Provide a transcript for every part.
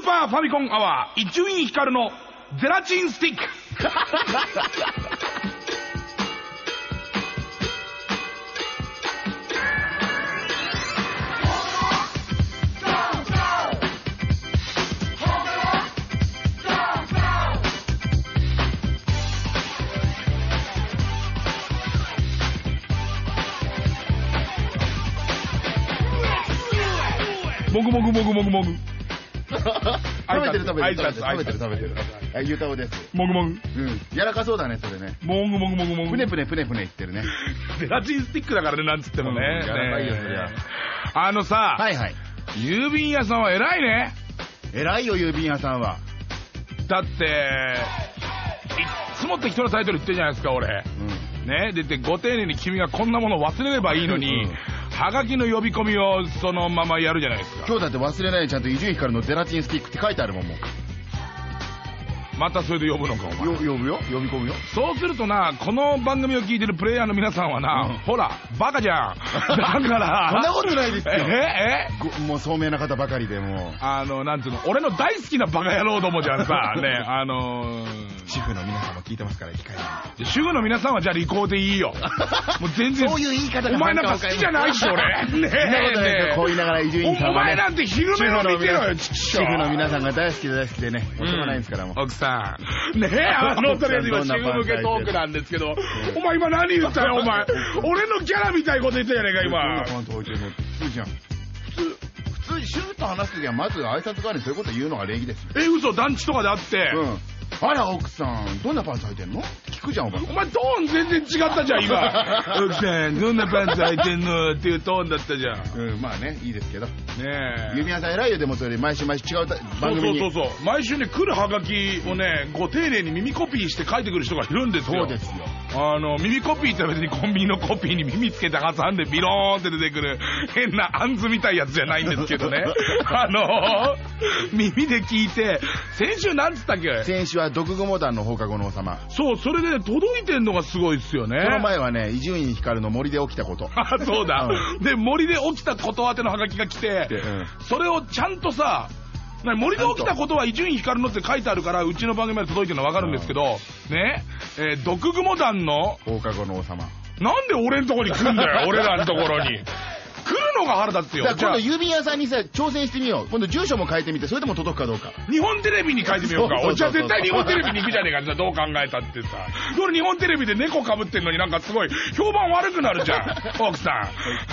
ーパーファミコンアワー伊集院光のゼラチンスティック。もぐもぐもぐもぐもぐ食べてる食べてる食べてる食べてる。はい、ゆうたおです。もぐもぐうん。やらかそうだね、それね。もぐもぐもぐもぐぷねぷねぷねぷね言ってるね。ゼラチンスティックだからねなんつってもね、うんやらかいよねそりゃあのさ、はいはい。郵便屋さんは偉いね偉いよ、郵便屋さんは。だっていっつも適当なタイトル言ってるじゃないですか俺うん。ねでってご丁寧に君がこんなもの忘れればいいのに、うんはがきの呼び込みをそのままやるじゃないですか今日だって忘れないちゃんと伊集院光のゼラチンスティックって書いてあるもん、もう。またそれで呼ぶのかお前。よ、呼ぶよ？呼び込むよ？そうするとなこの番組を聞いてるプレイヤーの皆さんはな、うん。ほらバカじゃん。だからそんなことないですよ。ええごもう聡明な方ばかりでもう。あのなんつうの俺の大好きなバカ野郎どもじゃんさ ねあのー。主婦の皆さんも聞いてますから、控え主婦の皆さんはじゃあ利口でいいよ。もう全然。そういう言い方がお前なんか好きじゃないし俺。ねえ。こう言いながら伊集院さんお前なんて昼主目を見てろよ主婦の皆さんが大好きで大好きでね、もうしょうがないんですからもう。奥さん。ねえ、あの、とりあえず今、主婦向けトークなんですけど、お前今何言ったよ、お前。俺のキャラみたいこと言ったじゃねえか、今。今。普通じゃん。普通、普通、主婦と話すときはまず挨拶代わりにそういうこと言うのが礼儀ですよ。え、嘘、団地とかであって。うん。あら、奥さん、どんなパンツ履いてんの？って聞くじゃん、お前。お前トーン全然違ったじゃん、今。奥さん、どんなパンツ履いてんのっていうトーンだったじゃん。ねうん、まあね、いいですけど。え。郵便屋さん偉いよ、でもそれ、毎週毎週違う番組に。そうそうそうそう。毎週ね、来るハガキをね、ご丁寧に耳コピーして書いてくる人がいるんですよ。そうですよ。あの、耳コピーって別にコンビニのコピーに耳つけて挟んでビローンって出てくる変なアンズみたいやつじゃないんですけどね。あの、耳で聞いて、先週なんつったっけ？先週は毒蜘蛛団の放課後の王様。そう、それでね、届いてんのがすごいっすよね。その前はね、伊集院光の森で起きたこと。あ、そうだ。で、森で起きたことあてのハガキが来て、でうんそれをちゃんとさ、な森で起きたことは伊集院光のって書いてあるから、うちの番組まで届いてるの分かるんですけど、ね、えー毒蜘蛛団の、放課後の王様。なんで俺んとこに来るんだよ、俺らのところに。来るのが腹立つよ。じゃあじゃあ今度郵便屋さんにさ、挑戦してみよう。今度住所も変えてみて、それでも届くかどうか。日本テレビに書いてみようか。そうそうそうそうおじゃあ絶対日本テレビに行くじゃねえか。じゃあどう考えたってさ。俺日本テレビで猫被ってんのになんかすごい評判悪くなるじゃん。奥さん。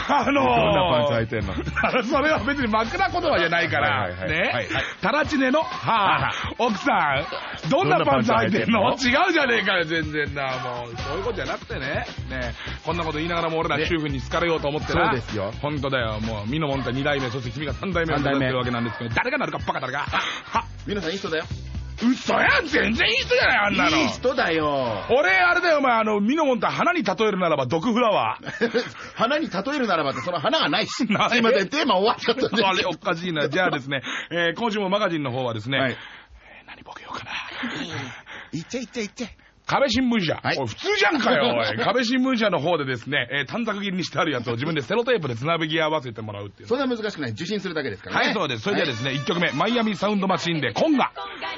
あのー、どんなパンツ履いてんの？それは別に枕言葉じゃないから。はいはいはいね。タラチネの、はあ、奥さん、どんなパンツ履いてんの？違うじゃねえかよ、全然な。もう、そういうことじゃなくてね。ねこんなこと言いながらも俺ら主婦に好かれようと思ってな。そうですよ本当だよ。もう、ミノモンタ2代目、そして君が3代目を目指してるわけなんですけど、誰がなるかバカ誰が。は、皆さんいい人だよ。嘘やん全然いい人じゃないあんなのいい人だよ。俺あれだよお前あのミノモンタ花に例えるならば毒フラワー花に例えるならばって、その花がないし。すいません、テーマ終わっちゃったん あれおかしいなじゃあですね、えー今週もマガジンの方はですね、はいえー何ボケようかないっちゃいっちゃいっちゃい。壁新聞社、はいおい普通じゃんかよおい壁新聞社の方でですね、えー短冊切りにしてあるやつを自分でセロテープでつなぎ合わせてもらうっていうそんな難しくない。受信するだけですからね。はい、そうです。それではですね、1曲目、マイアミサウンドマシンで、コンガ。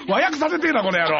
和訳させてえな、この野郎。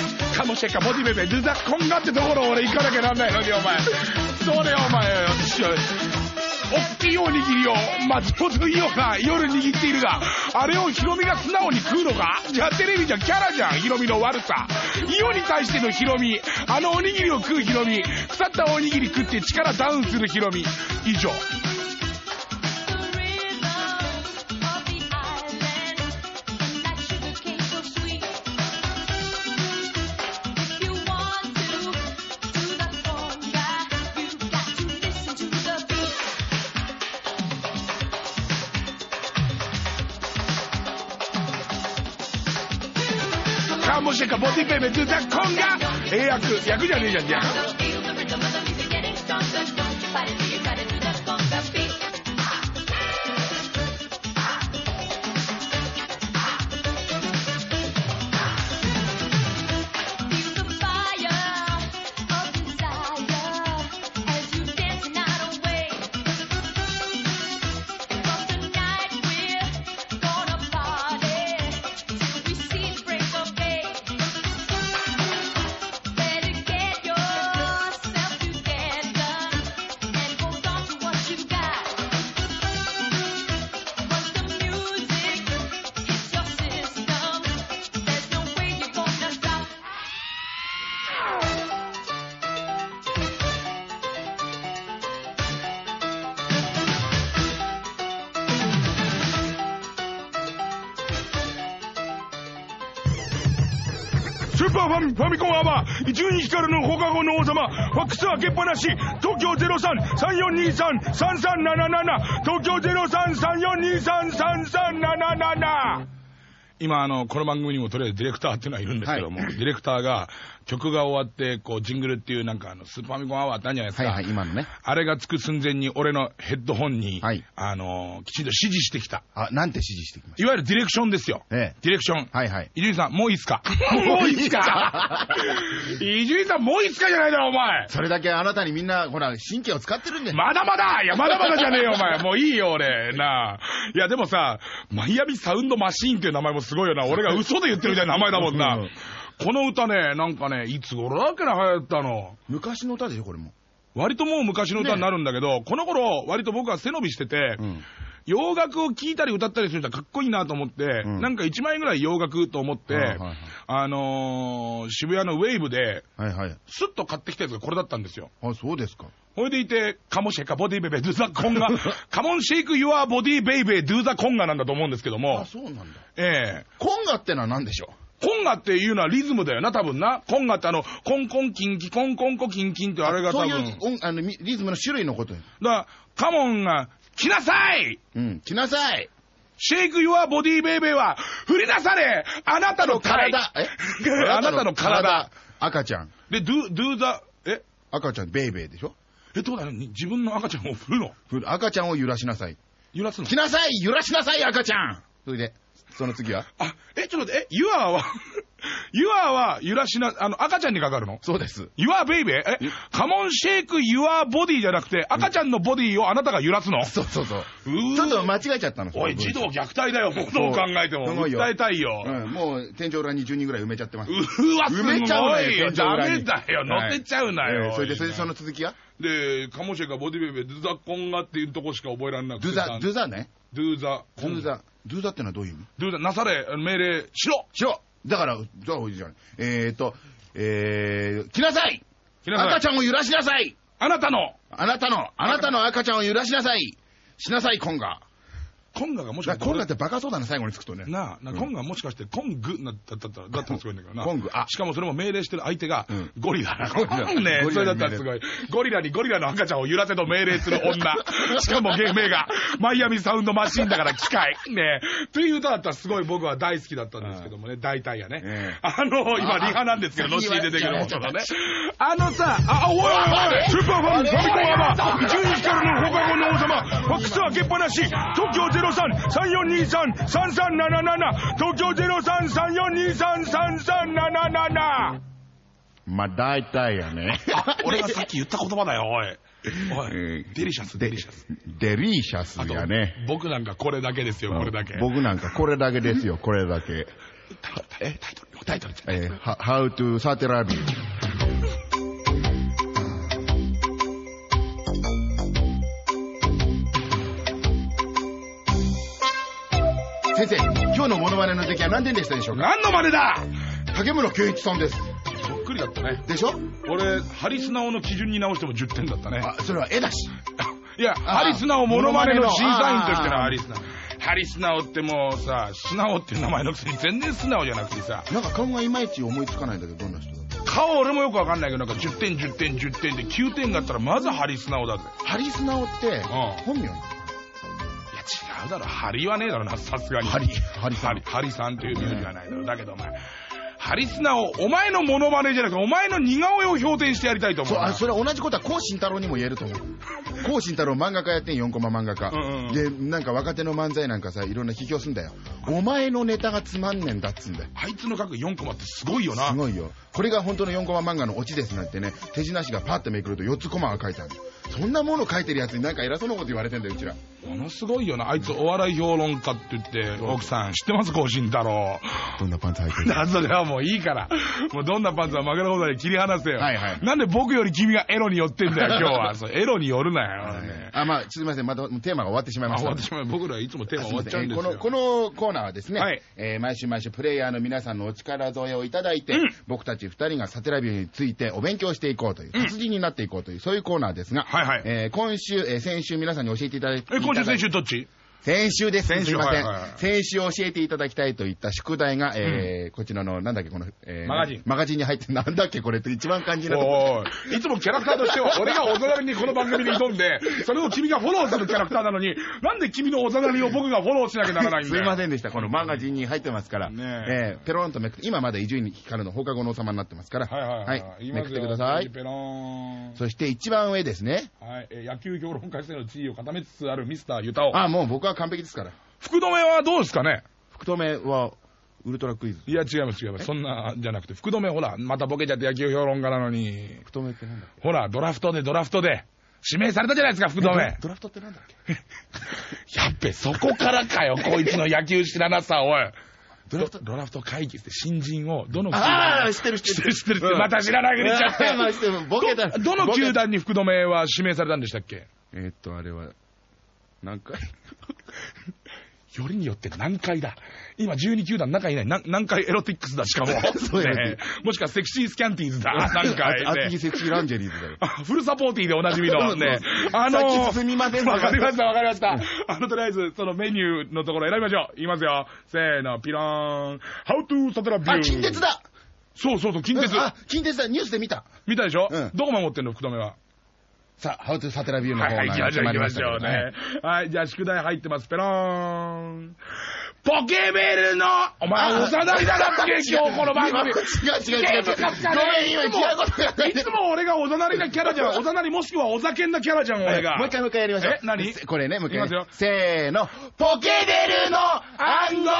カモシェカモディベベルザコンガってところ俺行かなきゃなんないのにお前それお前よっしゃ大きいおにぎりを。松本伊代が夜握っているが、あれをヒロミが素直に食うのか。じゃあテレビじゃキャラじゃん、ヒロミの悪さ。伊代に対してのヒロミ、あのおにぎりを食うヒロミ、腐ったおにぎり食って力ダウンするヒロミ。以上。看護師かボディベベドゥザコンが英訳、訳じゃねえじゃん、じゃん。光の放課後の王様、ファックス開けっぱなし、東京03-3423-3377、東京03-3423-3377。今、あの、この番組にもとりあえずディレクターっていうのはいるんですけども、ディレクターが曲が終わって、こう、ジングルっていうなんかあの、スーパーミコンアワーってあるじゃないですか。はいはい、今のね。あれがつく寸前に俺のヘッドホンに、はいあの、きちんと指示してきた。あ、なんて指示してきましいわゆるディレクションですよ。たえディレクション。え。はいはい。伊集院さん、もういいっすか？もういいっすか？伊集院さん、もういいっすかじゃないだろ、お前。それだけあなたにみんな、ほら、神経を使ってるんで。まだまだいや、まだまだじゃねえよ、お前。もういいよ、俺。なあ。いや、でもさ、マイアミサウンドマシーンっていう名前もすごいよな。俺が嘘で言ってるみたいな名前だもんなうん。この歌ね、なんかね、いつ頃だっけな、流行ったの。昔の歌でしょ、これも。割ともう昔の歌になるんだけど、この頃、割と僕は背伸びしてて、うん。洋楽を聴いたり歌ったりする人はかっこいいなと思って、うんなんか1枚ぐらい洋楽と思って、はいはいはいあのー渋谷のウェーブで、はいはい。スッと買ってきたやつがこれだったんですよ。あ、そうですか。ほいでいて、カモシェカボディベイベー、ドゥザコンガ、カモンシェイクユアボディベイベー、ドゥザコンガなんだと思うんですけどもあ、、そうなんだ。ええコンガってのは何でしょコンガっていうのはリズムだよな、多分な。コンガってあの、コンコンキンキ、コンコンコキンキンってうあれがそうい多分。う音あのみリズムの種類のことよ。だから、カモンが、来なさい。うん。来なさい。シェイクユアボディベイベーは、振り出されあなたの体。え？あなたの体。赤ちゃん。で、ドゥ、ドゥザ、え？赤ちゃん、ベイベーでしょ？え、どうだね自分の赤ちゃんを振るの？ふ赤ちゃんを揺らしなさい。揺らすの？来なさい揺らしなさい赤ちゃん。それで、その次は？あ、え、ちょっと待って、え、ユアは、ユアは揺らしな、あの、赤ちゃんにかかるの？そうです。?Your baby? え、カモンシェイク your body じゃなくて、赤ちゃんのボディをあなたが揺らすの？そうそうそう。うーちょっと間違えちゃったの。おい、児童虐待だよ、もうどう考えても。すごいよ訴えたいよ。うん、もう天井裏に10人ぐらい埋めちゃってます。うわ、すご埋めちゃうのよいよ。ダメだよ、乗ってっちゃうなよ。ええそれで、それでその続きは？で、カモシェイクボディベイベー、ドゥザコンガっていうとこしか覚えられなくて。ドゥザ、ドゥザね。ドゥザ、ドゥザ、ドゥザってのはどういう意味？ドゥザ、なされ、命令しろ。しろ。だから、じゃあ、じゃあえーと、えー、来なさい。来なさい。赤ちゃんを揺らしなさい。あなたの。あなたの、あなたの赤ちゃんを揺らしなさい。しなさい、コンガ。コンガがもしかして。だコンガってバカそうだな、最後につくとね。なあ、コンガもしかしてコングなだったら、だったらすごいんだけどな。コングあしかもそれも命令してる相手がうん、ゴリラだ。ゴリラねそれだったらすごい。ゴリラにゴリラの赤ちゃんを揺らせと命令する女。しかも芸名が、マイアミサウンドマシンだから機械。ねという歌だったらすごい僕は大好きだったんですけどもね、大体やねええ。あの、今、あリハなんですけど、あ後に出てくるもののね。あのさ、あ、おいおいおい、スーパーファン、ファミコンアワー、伊集院光の放課後の王様、ファックス開けっぱなし、東京03-3423-3377、東京03-3423-3377。まあ、大体やね。俺がさっき言った言葉だよ、おい。おい、えーデリシャス、デリシャス。デリシャスやね。僕なんかこれだけですよ、これだけ。僕なんかこれだけですよ、これだけ。え、タイトル、タイトル。え How to サ先生、今日のモノマネの出来は何点でしたでしょうか？何の真似だ？竹村健一さんです。そっくりだったね。でしょ？俺、ハリスナオの基準に直しても10点だったね。あ、それは絵だし。いや、あハリスナオモノマネの審査員としてのハリスナオ。ハリスナオってもうさ、スナオっていう名前のくせに全然素直じゃなくてさ、なんか顔がいまいち思いつかないんだけど、どんな人だ顔俺もよくわかんないけど、なんか10点、10点、10点で9点があったらまずハリスナオだぜ。ハリスナオって、本名？違うだろ、ハリはねえだろな、さすがに。ハリハリさんハリ、さんっていう名字はないだろ。だけどお前、ハリスナオ、お前のモノマネじゃなくて、お前の似顔絵を評点してやりたいと思そうう、な。あ、それ同じことは、コウ慎太郎にも言えると思う。コウ慎太郎漫画家やってん、4コマ漫画家。うんうんで、なんか若手の漫才なんかさ、いろんな批評すんだよ。お前のネタがつまんねんだっつんだよ。あいつの書く4コマってすごいよな。すごいよ。これが本当の4コマ漫画のオチですなんてね、手品師がパッとめくると4つコマが書いてある。そんなもの書いてるやつになんか偉そうなこと言われてんだよ、うちら。ものすごいよな。あいつお笑い評論家って言って、奥さん知ってます甲信太郎。どんなパンツ履いてる？なそれはもういいから。もうどんなパンツは枕ことで切り離せよ。はいはいなんで僕より君がエロに寄ってんだよ、今日は。そうエロに寄るなよ。ねあ、まあ、すみません。またテーマが終わってしまいあました。私も僕らいつもテーマ終わっちゃうんですよ。このこのコーナーはですね、はいえー毎週毎週プレイヤーの皆さんのお力添えをいただいて、うん僕たち二人がサテラビューについてお勉強していこうという、達人になっていこうという、そういうコーナーですが、はいはいえー今週、えー先週皆さんに教えていただいて、え、今週先いただい週どっち先週です。先週すいません、はいはいはい先週教えていただきたいといった宿題が、えーこちらの、なんだっけ、この、えーマガジンマガジンに入って、なんだっけ、これって一番肝心なおいつもキャラクターとしては、俺がおざなりにこの番組に挑んで、それを君がフォローするキャラクターなのに、なんで君のおざなりを僕がフォローしなきゃならないんすだよ。いませんでした。このマガジンに入ってますから、ねえーペロンとめくって、今まだ伊集院光の放課後の王様になってますから、はいはいはい。言いめくってください。ペローン。そして一番上ですね。はい、えー野球評論家としての地位を固めつつあるミスターユタオ。あ、もう僕は完璧ですから。福留はどうですかね？福留は、ウルトラクイズ。いや、違います違います。そんな、じゃなくて、福留ほら、またボケちゃって野球評論家なのに、福留ってなんだっけ？ほら、ドラフトでドラフトで、指名されたじゃないですか、福留。えドドラフトってなんだっけ？やっべ、そこからかよ、こいつの野球知らなさ、おい。ドラフト？ドラフト会議って新人を、どの球団ああ、知ってる知ってる。知ってる知ってるまた知らないふりしちゃって。まどどの球団に福留は指名されたんでしたっけ？えーっと、あれは、何回？よりによって何回だ？今12球団仲いない。何何回エロティックスだ、しかも。そうやねもしくはセクシースキャンティーズだ。何回、あセクシーランジェリーズだよ。あフルサポーティーでおなじみのね。あのさっきすみませんわかりました、わかりました。あの、とりあえず、そのメニューのところ選びましょう。言いますよ。せーの、ピローン。How to サテラビュー。あ、近鉄だそうそうそう、近鉄。あ、近鉄だニュースで見た見たでしょ？うんどこ守ってんの、福留は。さあ、ハウトゥサテラビューの方がはい、行きましょう、行きましょう決まりね。はい、じゃあ宿題入ってます。ペローン。ポケベルの、お前、おざなりだなって、今日この番組。違う違う違う。ごめん、今違うことやったいつも俺がおざなりなキャラじゃん。おざなりもしくはお酒んなキャラじゃん、俺が。もう一回もう一回やりましょう。え何？これね、もう一回ね。いきますよせーの。ポケベルの暗号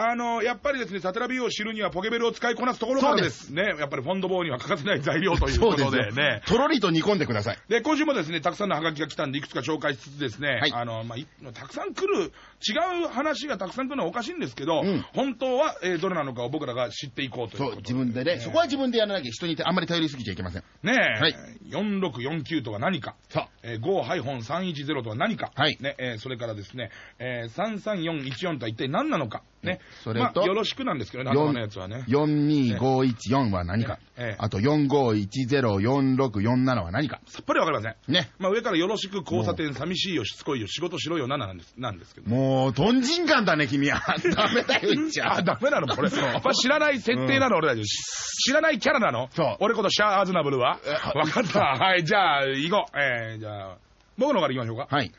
あの、やっぱりですね、サテラビューを知るにはポケベルを使いこなすところからです。ね。やっぱりフォンドボーには欠かせない材料ということでね。とろりと煮込んでください。で、今週もですね、たくさんのハガキが来たんで、いくつか紹介しつつですね、はい。あの、まあ、いたくさん来る、違う話がたくさん来るのはおかしいんですけど、うん。本当は、えーどれなのかを僕らが知っていこうというそう、自分でね、そこは自分でやらなきゃ人にあんまり頼りすぎちゃいけません。ねえ、はい。4649とは何か、さえー、5-310とは何か、はい。ねえーそれからですね、えー、33414とは一体何なのか、ね、それとまあ、よろしくなんですけどね、頭のやつはね。42514は何かええ。あと45104647は何か。さっぱりわかりません。ね。まあ、上からよろしく交差点、寂しいよ、しつこいよ、仕事しろよ、ななんですなんですけど。もう、とんじんかんだね、君は。ダメだよ、言っちゃ あ、。ダメなの？これ。やっぱ知らない設定なの、俺たち。知らないキャラなの？そう俺ことシャア・アズナブルは？えわかった。はい、じゃあ、行こう。えー、じゃあ、僕のから行きましょうか。はい。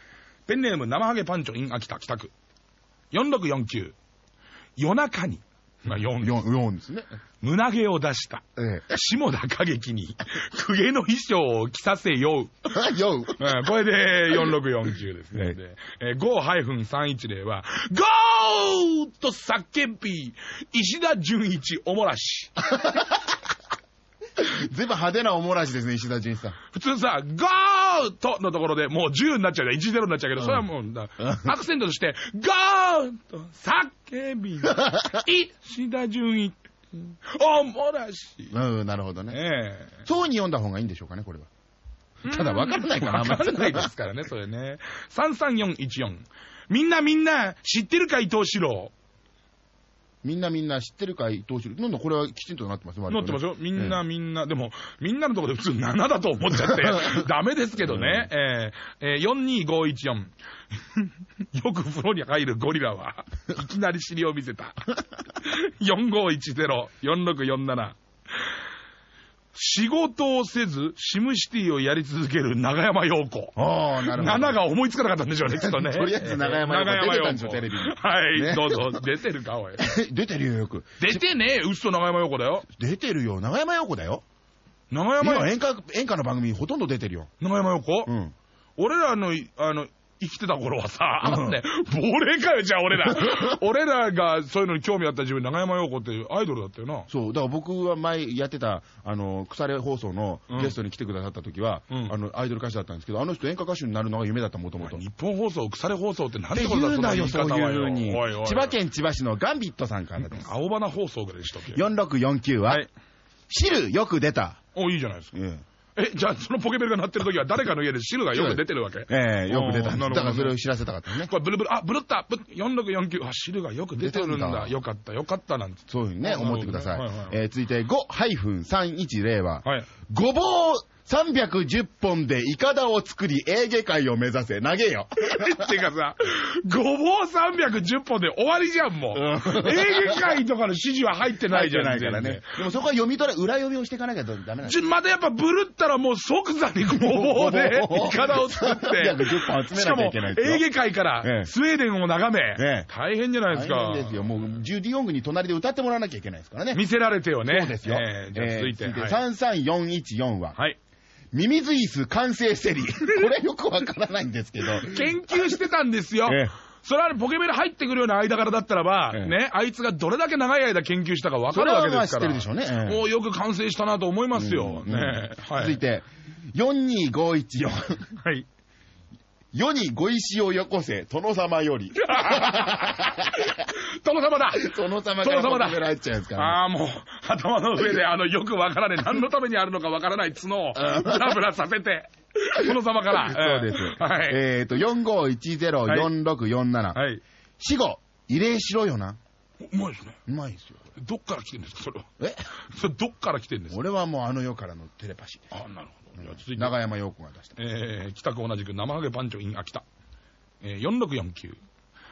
ペンネーム、生ハゲパンチョ in 秋田、北区。4649。夜中に、まあ、4、4、4ですね。胸毛を出した。え下田景樹に、公家の衣装を着させよう。え。よう。うんこれで4649ですね。えー5-310は、GO! と叫び、石田純一おもらし。ずいぶん派手なおもらしですね、石田純一さん。普通さ、GO! とのところでもう10になっちゃうじゃん。10になっちゃうけど、それはもう、だ アクセントとして、GO! と叫び、石田純一おもらし。うん、なるほどね。ねえ。そうに読んだ方がいいんでしょうかね、これは。ただ分からないかな、わかんないですからね、それね。33414。みんなみんな、知ってるか伊藤四郎。みんなみんな知ってるか伊藤四郎。なんだこれはきちんとなってます、なってますよ。みんなみんな、でも、みんなのところで普通7だと思っちゃって、ダメですけどね。えーえー42514。よく風呂に入るゴリラは、いきなり尻を見せた。4510、4647。仕事をせず、シムシティをやり続ける長山陽子。ああ、なるほど。7が思いつかなかったんでしょうね、きっとね。とりあえず長山陽子長出てたんでしょテレビにはい、ねどうぞ。出てるか、おい。出てるよ、よく。出てねえ、嘘長山陽子だよ。出てるよ。長山陽子だよ。長山陽今演歌、演歌の番組ほとんど出てるよ。長山陽子、うん。俺らの、あの、生きてた頃はさ、あうんのね、亡霊かよ、じゃあ俺ら。俺らがそういうのに興味あった自分、長山陽子っていうアイドルだったよな。そう、だから僕は前やってた、あの、腐れ放送のうんゲストに来てくださった時は、うんあの、アイドル歌手だったんですけど、あの人演歌歌手になるのが夢だった、もともと。っ日本放送、腐れ放送ってなんててことだ言うなよ、そういうふうにおいおい。千葉県千葉市のガンビットさんからです。青花放送ぐらいにしとけ。4649は、はい。汁よく出た。お、いいじゃないですか。ええ、じゃあそのポケベルが鳴ってる時は誰かの家で汁がよく出てるわけ？えええよく出たんだからそれを知らせたかったね。これブルブル、あ、ブルった、ブ4649、あ、汁がよく出てるんだ。よかった、よかったなんて。そういうふうにね、あ思ってください。えー続いて5-310は、はい。ごぼう310本でイカダを作り、エーゲ海を目指せ。投げよ。っていうかさ、ごぼう310本で終わりじゃん、もう。うんエーゲ海とかの指示は入ってないじゃないからね。でもそこは読み取れ、裏読みをしていかなきゃダメなんですちょまたやっぱブルったらもう即座にごぼうでイカダを作って。310本集めなきゃいけないしかも、エーゲ海からええスウェーデンを眺め、ええ大変じゃないですか。大変ですよ。もう、ジュディ・ヨングに隣で歌ってもらわなきゃいけないですからね。見せられてよね。そうですよ。ええじゃあ続いて。えーはい33414は、はい。ミミズイス完成セリ。これよくわからないんですけど。研究してたんですよ。ええそれはねポケベル入ってくるような間柄だったらば、ええね、あいつがどれだけ長い間研究したか分かるわけですから。それってるでしょうねええもうよく完成したなと思いますよ。うんねはい。続いて、42514。はい。世にご石をよこせ、殿様より。殿様だ殿様から殿様だ求められちゃうんですから、ああ、もう、頭の上で、あの、よくわからない、何のためにあるのかわからない角を、ブラブラさせて、殿様から。そうです。はい。えっ、と、45104647。はい。死後、慰霊しろよな。うまいですね。うまいですよ。どっから来てるんですか、それは。え？それどっから来てるんですか？俺はもうあの世からのテレパシーです。あなるほど。続いて。長山陽子が出した。えー、北区同じく生ハゲパンチョ in 秋田。えー、4649。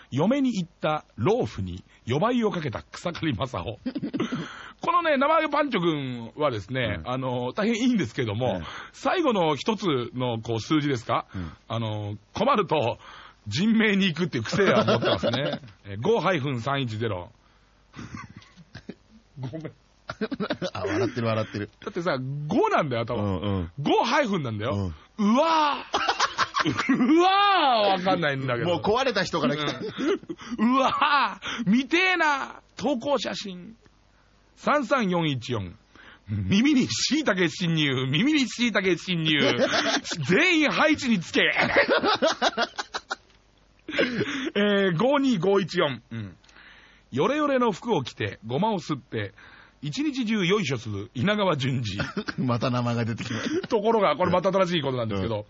嫁に行った老婦に予売をかけた草刈正穂。このね、生ハゲパンチョ君はですね、うんあの、大変いいんですけども、うん最後の一つのこう数字ですか、うんあの、困ると人命に行くっていう癖は持ってますね。えー5-310。ごめん。あ、笑ってる笑ってる。だってさ、5なんだよ、う頭。んうん。5ハイフンなんだよ。うんうわー うわーわかんないんだけど。もう壊れた人から来た。うんうわー見てえな投稿写真。33414。耳に椎茸侵入、耳に椎茸侵入。全員配置につけ。えー、52514。うん。ヨレヨレの服を着て、ごまを吸って、一日中よいしょする稲川淳二。また名前が出てきた。ところが、これまた新しいことなんですけど、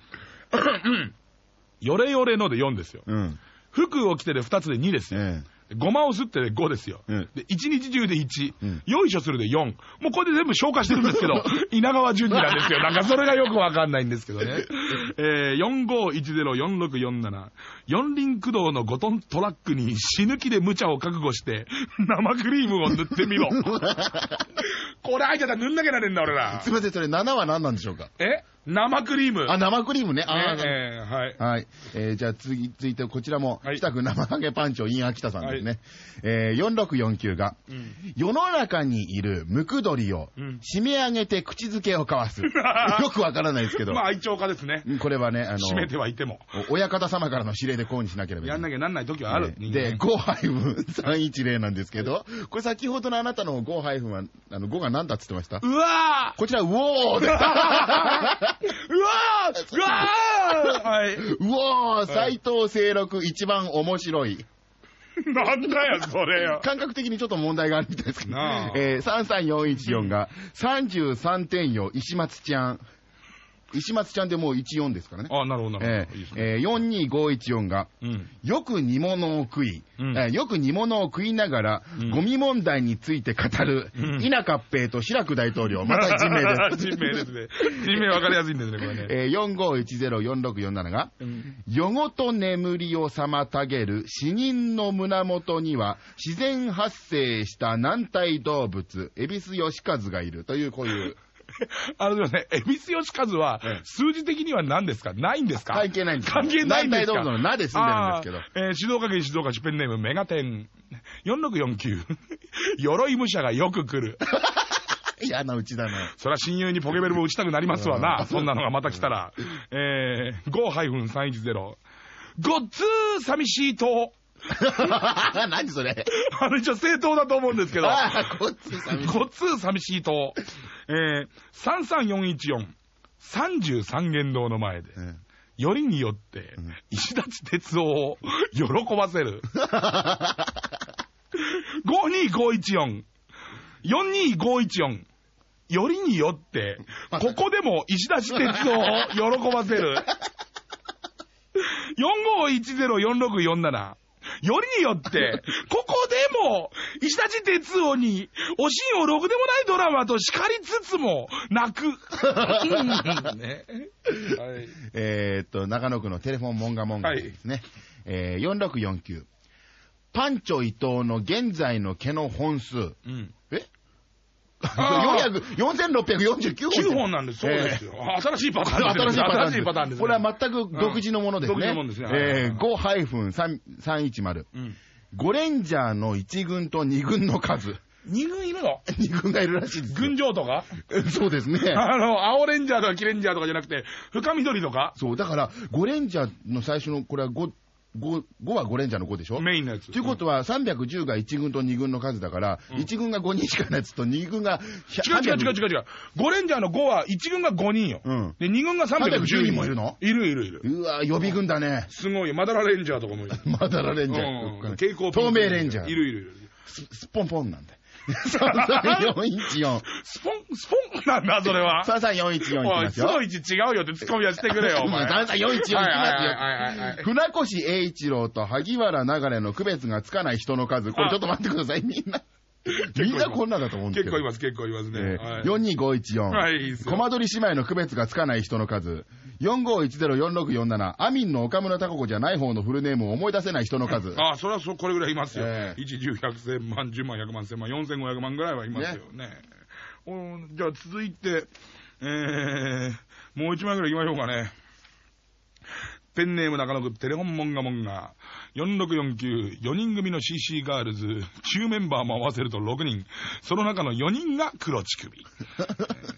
ヨレヨレので4ですよ。うん。服を着てで2つで2ですよ。えごまを吸ってで5ですよ。うんで、1日中で1、うんよいしょするで4。もうこれで全部消化してるんですけど、稲川淳二なんですよ。なんかそれがよくわかんないんですけどね。えー、45104647。四輪駆動の5トントラックに死ぬ気で無茶を覚悟して、生クリームを塗ってみろ。これ入ってたら塗んなきゃなれんだ俺えらす。みません、それ7は何なんでしょうか？え？生クリーム。あ、生クリームね。あーえーはい。はい。えーじゃあ次、続いてこちらも、はい北区生ハゲパンチョイン秋田さんですね。えー4649が、うん世の中にいるムクドリをうん締め上げて口づけを交わす。よくわからないですけど、まあ愛鳥家ですね。うんこれはね、あの、締めてはいても。お親方様からの指令でこうにしなければいけない。やんなきゃなんない時はある。人間で、ね5-310なんですけど、これ先ほどのあなたの 5- は、あの5が何だっつってました？うわーこちら、ウォーです。うわーうわーはい。うおー、斎藤清六一番面白い。なんだよ、それよ。感覚的にちょっと問題があるみたいですけど、えー、33414が33点よ、石松ちゃん。石松ちゃんでもう14ですからね。あ、なるほど、なるえほど。えー42514が、うん。よく煮物を食い、うんえーよく煮物を食いながら、うんゴミ問題について語る、うん稲合平と志らく大統領、また人名です。人名ですね。人名分かりやすいんですね、これね。えー45104647が、うん夜ごと眠りを妨げる死人の胸元には自然発生した軟体動物、恵比寿義和がいるという、こういう、あのですね、恵比寿義和はええ、数字的には何ですか？ないんですか？関係ないんです関係ないんですか？軟体動物の名で住んでるんですけど。えー静岡県静岡市ペンネームメガテン。4649。鎧武者がよく来る。嫌なうちだな。そりゃ親友にポケベルも打ちたくなりますわな。そんなのがまた来たら。えー、5-310。ごっつー寂しいと。何それあの一応正当だと思うんですけど。ああ、こっつー寂しいと。えー、33414。33元堂の前で。うんよりによって、石立哲夫を喜ばせる。52514。42514。よりによって、ここでも石立哲夫を喜ばせる。45104647。よりによって、ここでも、石立哲夫に、おしんをろくでもないドラマと叱りつつも、泣く。ねはいえーっと、長野区のテレフォンモンガモンガですね。えー、4649。パンチョ伊藤の現在の毛の本数。うん。えあー ?400 4649本。9本なんです。そうですよ。新しいパターン新しいパターン新しいパターンですね。これは全く独自のものですね。うん独自のものですねえー、5-310。うん。5レンジャーの1軍と2軍の数。二軍いるの？2軍がいるらしいですよ。軍上とか？そうですね。あの、青レンジャーとかキレンジャーとかじゃなくて、深緑とか？そう、だから、5レンジャーの最初の、これは5、5、5は5レンジャーの5でしょ？メインのやつ。ということは、310が1軍と2軍の数だから、うん1軍が5人しかないやつと2軍が違う違う違う違う違う。5レンジャーの5は1軍が5人よ。うんで、2軍が310 310人もいるの？いるいるいる。うわ予備軍だね。すごいよ。マダラレンジャーとかもいる。まだらレンジャうんー。蛍光透明レンジャー。いるいるいる。ススッポンポンなんだよ。33414。スポン、スポンなんだ、それは。33414いきますよ。すごい違うよってツッコミはしてくれよ、お前。33414いきますよ。はいはいはいはいはい船越英一郎と萩原流の区別がつかない人の数。これちょっと待ってください、みんな。みんなこんなだと思うんですけど。結構います、結構いますね。えはいー42514。はいいいですよコマ撮り姉妹の区別がつかない人の数。45104647。アミンの岡村孝子じゃない方のフルネームを思い出せない人の数。ああ、それはそ、これぐらいいますよ。ええ1、10、100、1000万、10万、100万、1000万、4500万ぐらいはいますよね。おじゃあ続いて、えー、もう1枚ぐらい行きましょうかね。ペンネーム中野区テレホンモンガモンガ4649、4人組の CC ガールズ、9メンバーも合わせると6人。その中の4人が黒乳首。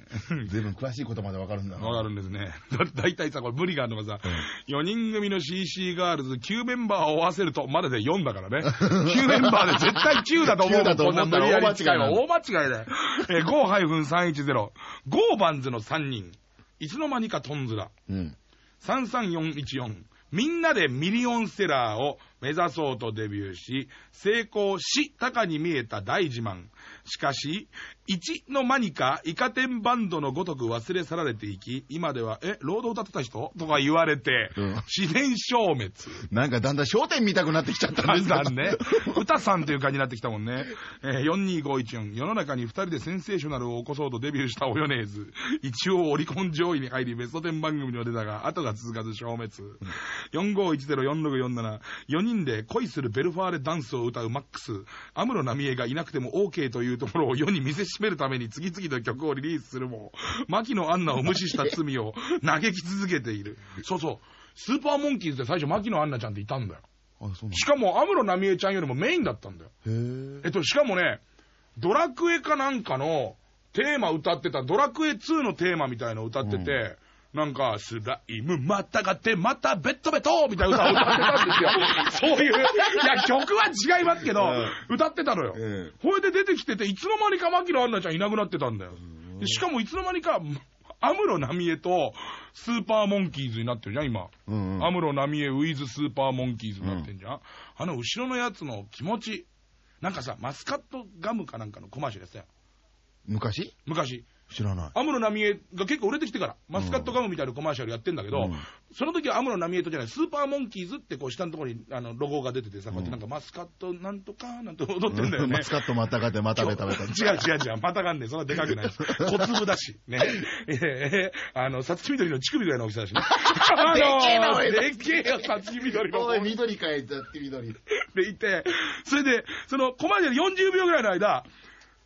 随分詳しいことまでわかるんだな。わかるんですね。だ だいたいさ、これ無理があるのがさ、4人組の CC ガールズ9メンバーを合わせると、までで4だからね。9メンバーで絶対9だと思う9だとこ思うんんだ大間違いだ大間違いだよ。えー、5-310。ゴーバンズの3人。いつの間にかトンズラ。うん。33414。みんなでミリオンセラーを目指そうとデビューし、成功したかに見えた大自慢。しかし、1の間にかイカ天バンドのごとく忘れ去られていき、今では、え、ロード歌ってた人？とか言われて、うん自然消滅。なんかだんだん笑点みたくなってきちゃったんだですだんね、歌さんという感じになってきたもんね。えー、42514、世の中に2人でセンセーショナルを起こそうとデビューしたオヨネーズ。一応オリコン上位に入りベスト10番組には出たが、後が続かず消滅。45104647、4人で恋するベルファーレダンスを歌うマックス。アムロナミエがいなくても OK というところを世に見せしめるために次々と曲をリリースするも、牧野アンナを無視した罪を 嘆き続けている。そうそう。スーパーモンキーズで最初牧野アンナちゃんっていたんだよ。あ、そうなんしかも、安室奈美恵ちゃんよりもメインだったんだよ。えっと、しかもね、ドラクエかなんかのテーマ歌ってた、ドラクエ2のテーマみたいのを歌ってて、なんか、スライム、またがって、またベッドベトみたいな歌を歌ってたんですよ。そういう、いや、曲は違いますけど、歌ってたのよ。えこれで出てきてて、いつの間にか牧野アンナちゃんいなくなってたんだよ。でしかもいつの間にか、安室奈美恵とスーパーモンキーズになってるじゃん、今。うんうんアムロナミエウィズスーパーモンキーズになってんじゃん、あの後ろのやつの気持ち。なんかさ、マスカットガムかなんかのコマーシャルやってたよ。昔？昔。知らない。アムロナミエが結構売れてきてから、マスカットガムみたいなコマーシャルやってんだけど、うんその時はアムロナミエとじゃない、スーパーモンキーズってこう下のところにあのロゴが出ててさ、こうやってなんかマスカットなんとかなんて踊ってんだよね。マスカットまたがってまたべたべた。違 う違う違う、またがんねそんなでかくないです。小粒だし、ね。ええあの、さつき緑の乳首ぐらいの大きさだしね。あ のでっけえなおいでっけえよ、さつき緑の。おい、緑かい、だって緑。でいて、それで、そのコマーシャル40秒ぐらいの間、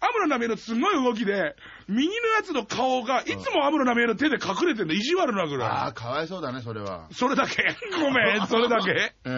アムロナミエのすごい動きで、右のやつの顔がいつもアムロナミエの手で隠れてんの、意地悪なぐあらあ、かわいそうだね、それは。い。それだけ？ごめん、それだけ？ええ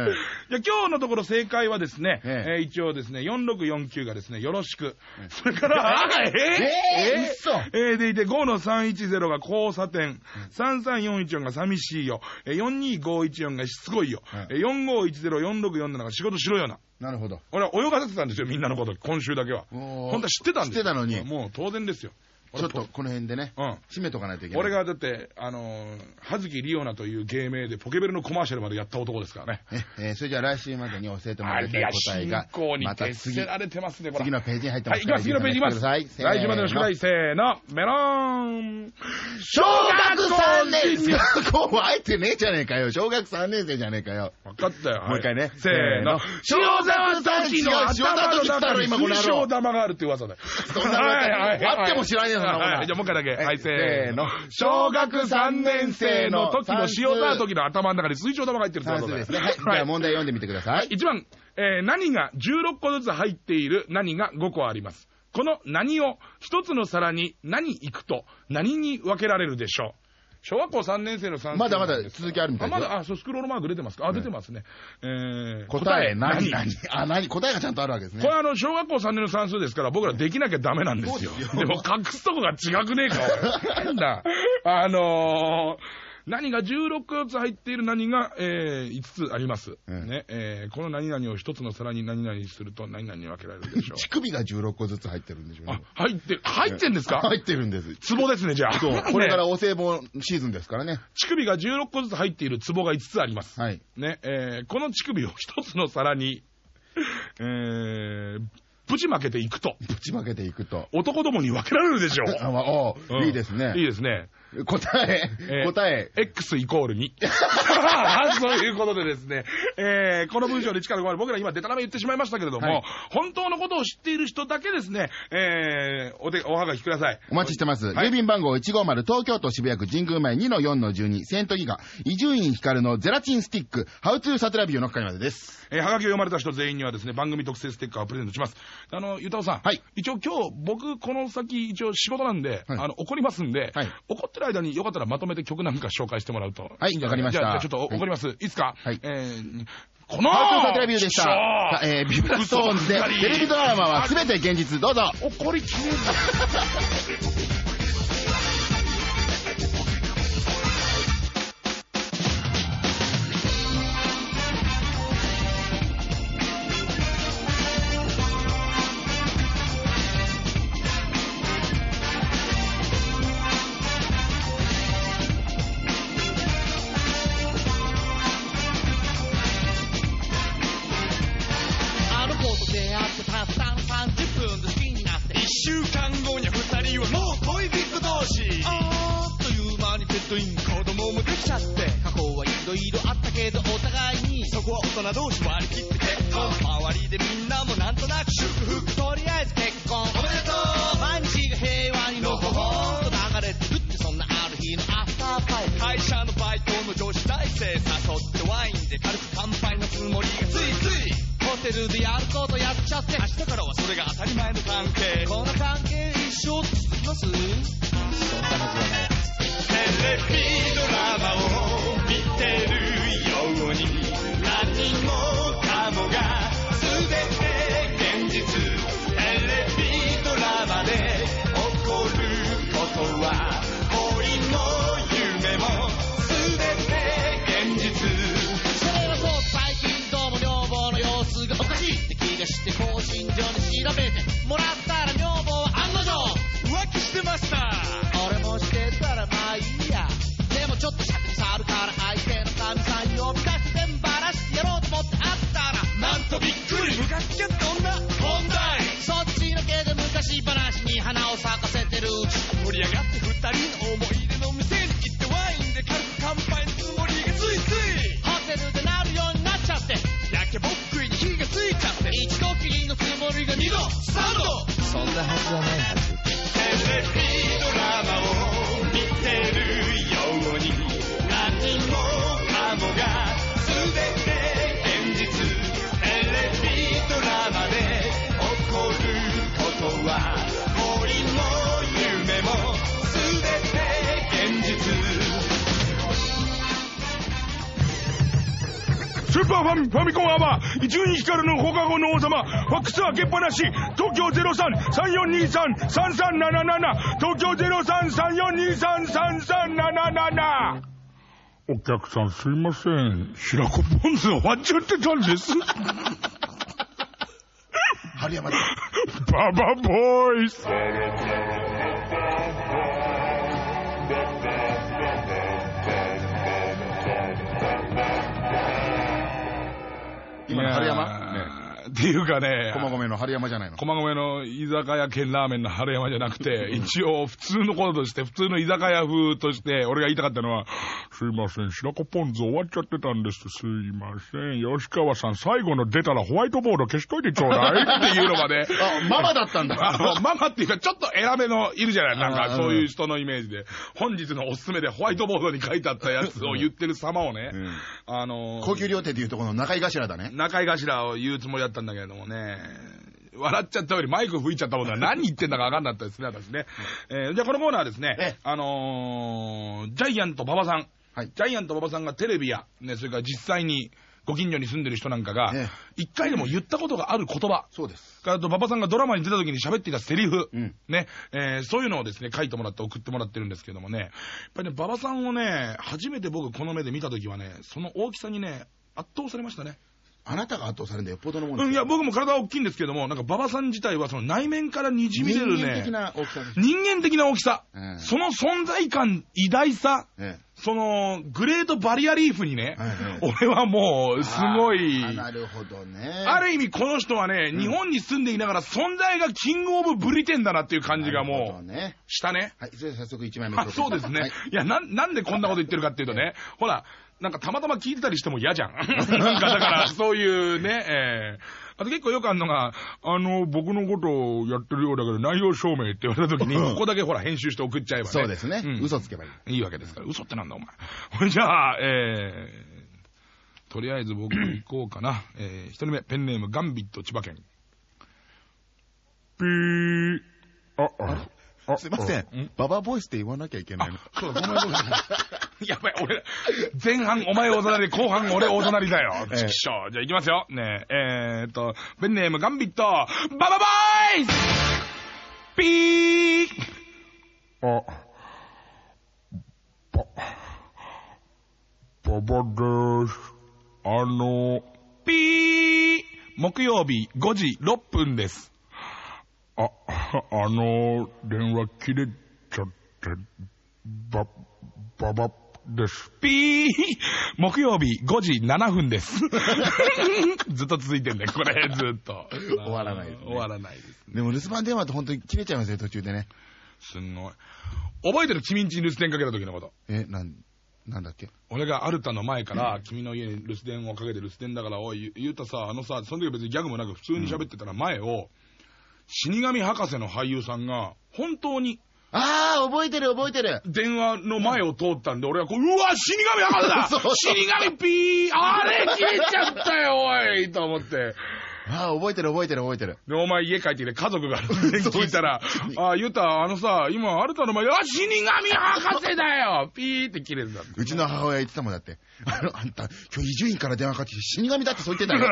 じゃあ今日のところ正解はですね、えええー一応ですね、4649がですね、よろしく。それから、ええ？え嘘えーでいて、5の310が交差点、33414が寂しいよ、えー42514がしつこいよ、はいえー4510、4647が仕事しろよな。なるほど。俺は泳がせてたんですよ、みんなのこと、今週だけは。本当は知ってたんですよ知ってたのにもう当然ですよ。ちょっとこの辺でね、うん。締めとかないといけない。俺がだって、あのー、葉月リオナという芸名でポケベルのコマーシャルまでやった男ですからね。え、えーそれじゃあ来週までに教えてもらいたい答えがまた次られてますね。次のページに入ってはい、ますから。行きます、次のページ行きます。来週までの宿題、せーの、メロン。小学3年生怖いってねえじゃねえかよ。小学3年生じゃねえかよ。分かったよ。はいもう一回ねせーの。塩沢さんちの塩沢時来た中にろ今この野郎水晶玉があるって噂だよ。そんなはいはいはいあっても知らねえよそんなもんはいじゃあもう一回だけ。はいはい、せーの。小学3年生の時の塩沢時の頭の中に水晶玉が入ってるって算ことですね。はい。じゃあ問題読んでみてください。1番、えー何が16個ずつ入っている何が5個あります。この何を一つの皿に何いくと何に分けられるでしょう。小学校3年生の算数まだまだ続きあるみたいですよ。あまだ、あ、そう、スクロールマーク出てますか？あ、出てますね。えー答え何何？何？あ、何？答えがちゃんとあるわけですね。こ。れあの、小学校3年の算数ですから、僕らできなきゃダメなんですよ。でも隠すとこが違くねえか、なんだ？あのー、何が16個ずつ入っている何が、えー、5つあります。うんね、えー、この何々を一つの皿に何々すると何々に分けられるでしょう。乳首が16個ずつ入ってるんでしょうあね。、入って、入ってんですか？入ってるんです。ツボですね、じゃあ。そう、これからねお歳暮シーズンですからね。乳首が16個ずつ入っているツボが5つあります。はい。ね、えー、この乳首を一つの皿に、えー、ぶちまけていくと、ぶちまけていくと。男どもに分けられるでしょう。あまあいいですね。いいですね。答え、えー答え。X イコール2。そういうことでですね、えーこの文章で力が僕ら今デタラメ言ってしまいましたけれども、はい本当のことを知っている人だけですね、えーおで、おはがきください。お待ちしてます。はい郵便番号150東京都渋谷区神宮前2の4の12セントギガ伊集院光のゼラチンスティックハウツーサテラビューの係までです。えーはがきを読まれた人全員にはですね、番組特製ステッカーをプレゼントします。あの、ゆたおさん。はい一応今日、僕、この先、一応仕事なんで、はいあの、怒りますんで、はい怒ってる間によかったらまとめて曲なんか紹介してもらうと。はいわかりましたじゃあ、ちょっと怒ります。い、いですか？はいえーこのハーサテラビューでした。えービブラストーンズでテレビドラマは全て現実どうぞ。怒りきれん光の放課後の王様ファックス開けっぱなし東京0334233377東京0334233377お客さんすいません白子ポン酢終わっちゃってたんです春山だ。ババボーイス今の春山？ね。っていうかね駒込の春山じゃないの？駒込の居酒屋兼ラーメンの春山じゃなくて、一応普通のこととして、普通の居酒屋風として、俺が言いたかったのは、すいません、白子ポン酢終わっちゃってたんです。すいません、吉川さん、最後の出たらホワイトボード消しといてちょうだい っていうのまで。あ、ママだったんだ。ママっていうか、ちょっと偉めのいるじゃないなんか、そういう人のイメージで。本日のおすすめでホワイトボードに書いてあったやつを言ってる様をね、うんあのー高級料亭でいうとこの中井頭だね。中井頭を言うつもりだったんだけれどもね、笑っちゃったよりマイク吹いちゃったもんだ。何言ってんだか分かんなかったですね、私ね。えーじゃあこのコーナーはですねええ、あのージャイアント馬場さん、はい。ジャイアント馬場さんがテレビや、ね、それから実際にご近所に住んでる人なんかがええ、一回でも言ったことがある言葉、そうです。あと馬場さんがドラマに出た時に喋っていたセリフ、うん。ね、えーそういうのをですね、書いてもらって送ってもらってるんですけどもね、やっぱりね、馬場さんをね、初めて僕この目で見た時はね、その大きさにね、圧倒されましたね。あなたが圧倒されるんだよ。よっぽどのもんですうん、いよや、僕も体は大きいんですけども、なんか馬場さん自体はその内面からにじみ出るね人間的、な大きさです。人間的な大きさ、うんその存在感、偉大さ、ええその、グレートバリアリーフにね、はいはい俺はもう、すごい、あなるほどね。ある意味この人はね、日本に住んでいながら存在がキングオブブリテンだなっていう感じがなるほもう、どね。したね。はい、それでは早速1枚目あ、そうですね。はいい、や、なん、なんでこんなこと言ってるかっていうとね、ほら、なんかたまたま聞いてたりしても嫌じゃん。なんかだから、そういうね、えーあと結構よくあるのが、あの、僕のことをやってるようだけど、内容証明って言われた時に、ここだけほら編集して送っちゃえばね。そうですね。ん嘘つけばいい。いいわけですから。嘘ってなんだ、お前。ほいじゃあ、えー、とりあえず僕行こうかな。えー、一人目、ペンネーム、ガンビット、千葉県。ピー。あ、あ、あすいません。ババボイスって言わなきゃいけないの？そうだ、ごめんごめん。やばい、俺、前半お前大隣、後半俺大隣だよ。ええちくしょう。じゃあ行きますよ。ねえ、えーっと、ペンネーム、ガンビット、ババボーイズピーあ、ば、ばばです。あの、ピー木曜日5時6分です。あ、あの、電話切れちゃって、ば、ばばです。ピー木曜日5時7分です。ずっと続いてんだよ、これ、ずっと。終わらないですね終わらないです。でも留守番電話って本当に切れちゃいますね、途中でね。すんごい。覚えてる君んちに留守電かけた時のこと。え、なん、なんだっけ？俺がアルタの前から、君の家に留守電をかけて留守電だから、おい、ゆゆうたさ、あのさ、その時は別にギャグもなく普通に喋ってたら前を、死神博士の俳優さんが、本当にああ、覚えてる覚えてる。電話の前を通ったんで、俺はこう、うわ、死神博士だ 死神ピーあれ消えちゃったよ、おいと思って。ああ、覚えてる覚えてる覚えてる。で、お前家帰ってきて家族が 聞いたら、あ、ゆうた、あのさ、今、アルタの前で、あ、死神博士だよピーって切れてたんだ。うちの母親言ってたもんだって。あの、あんた、今日伊集院から電話かかってきて死神だってそう言ってたよ。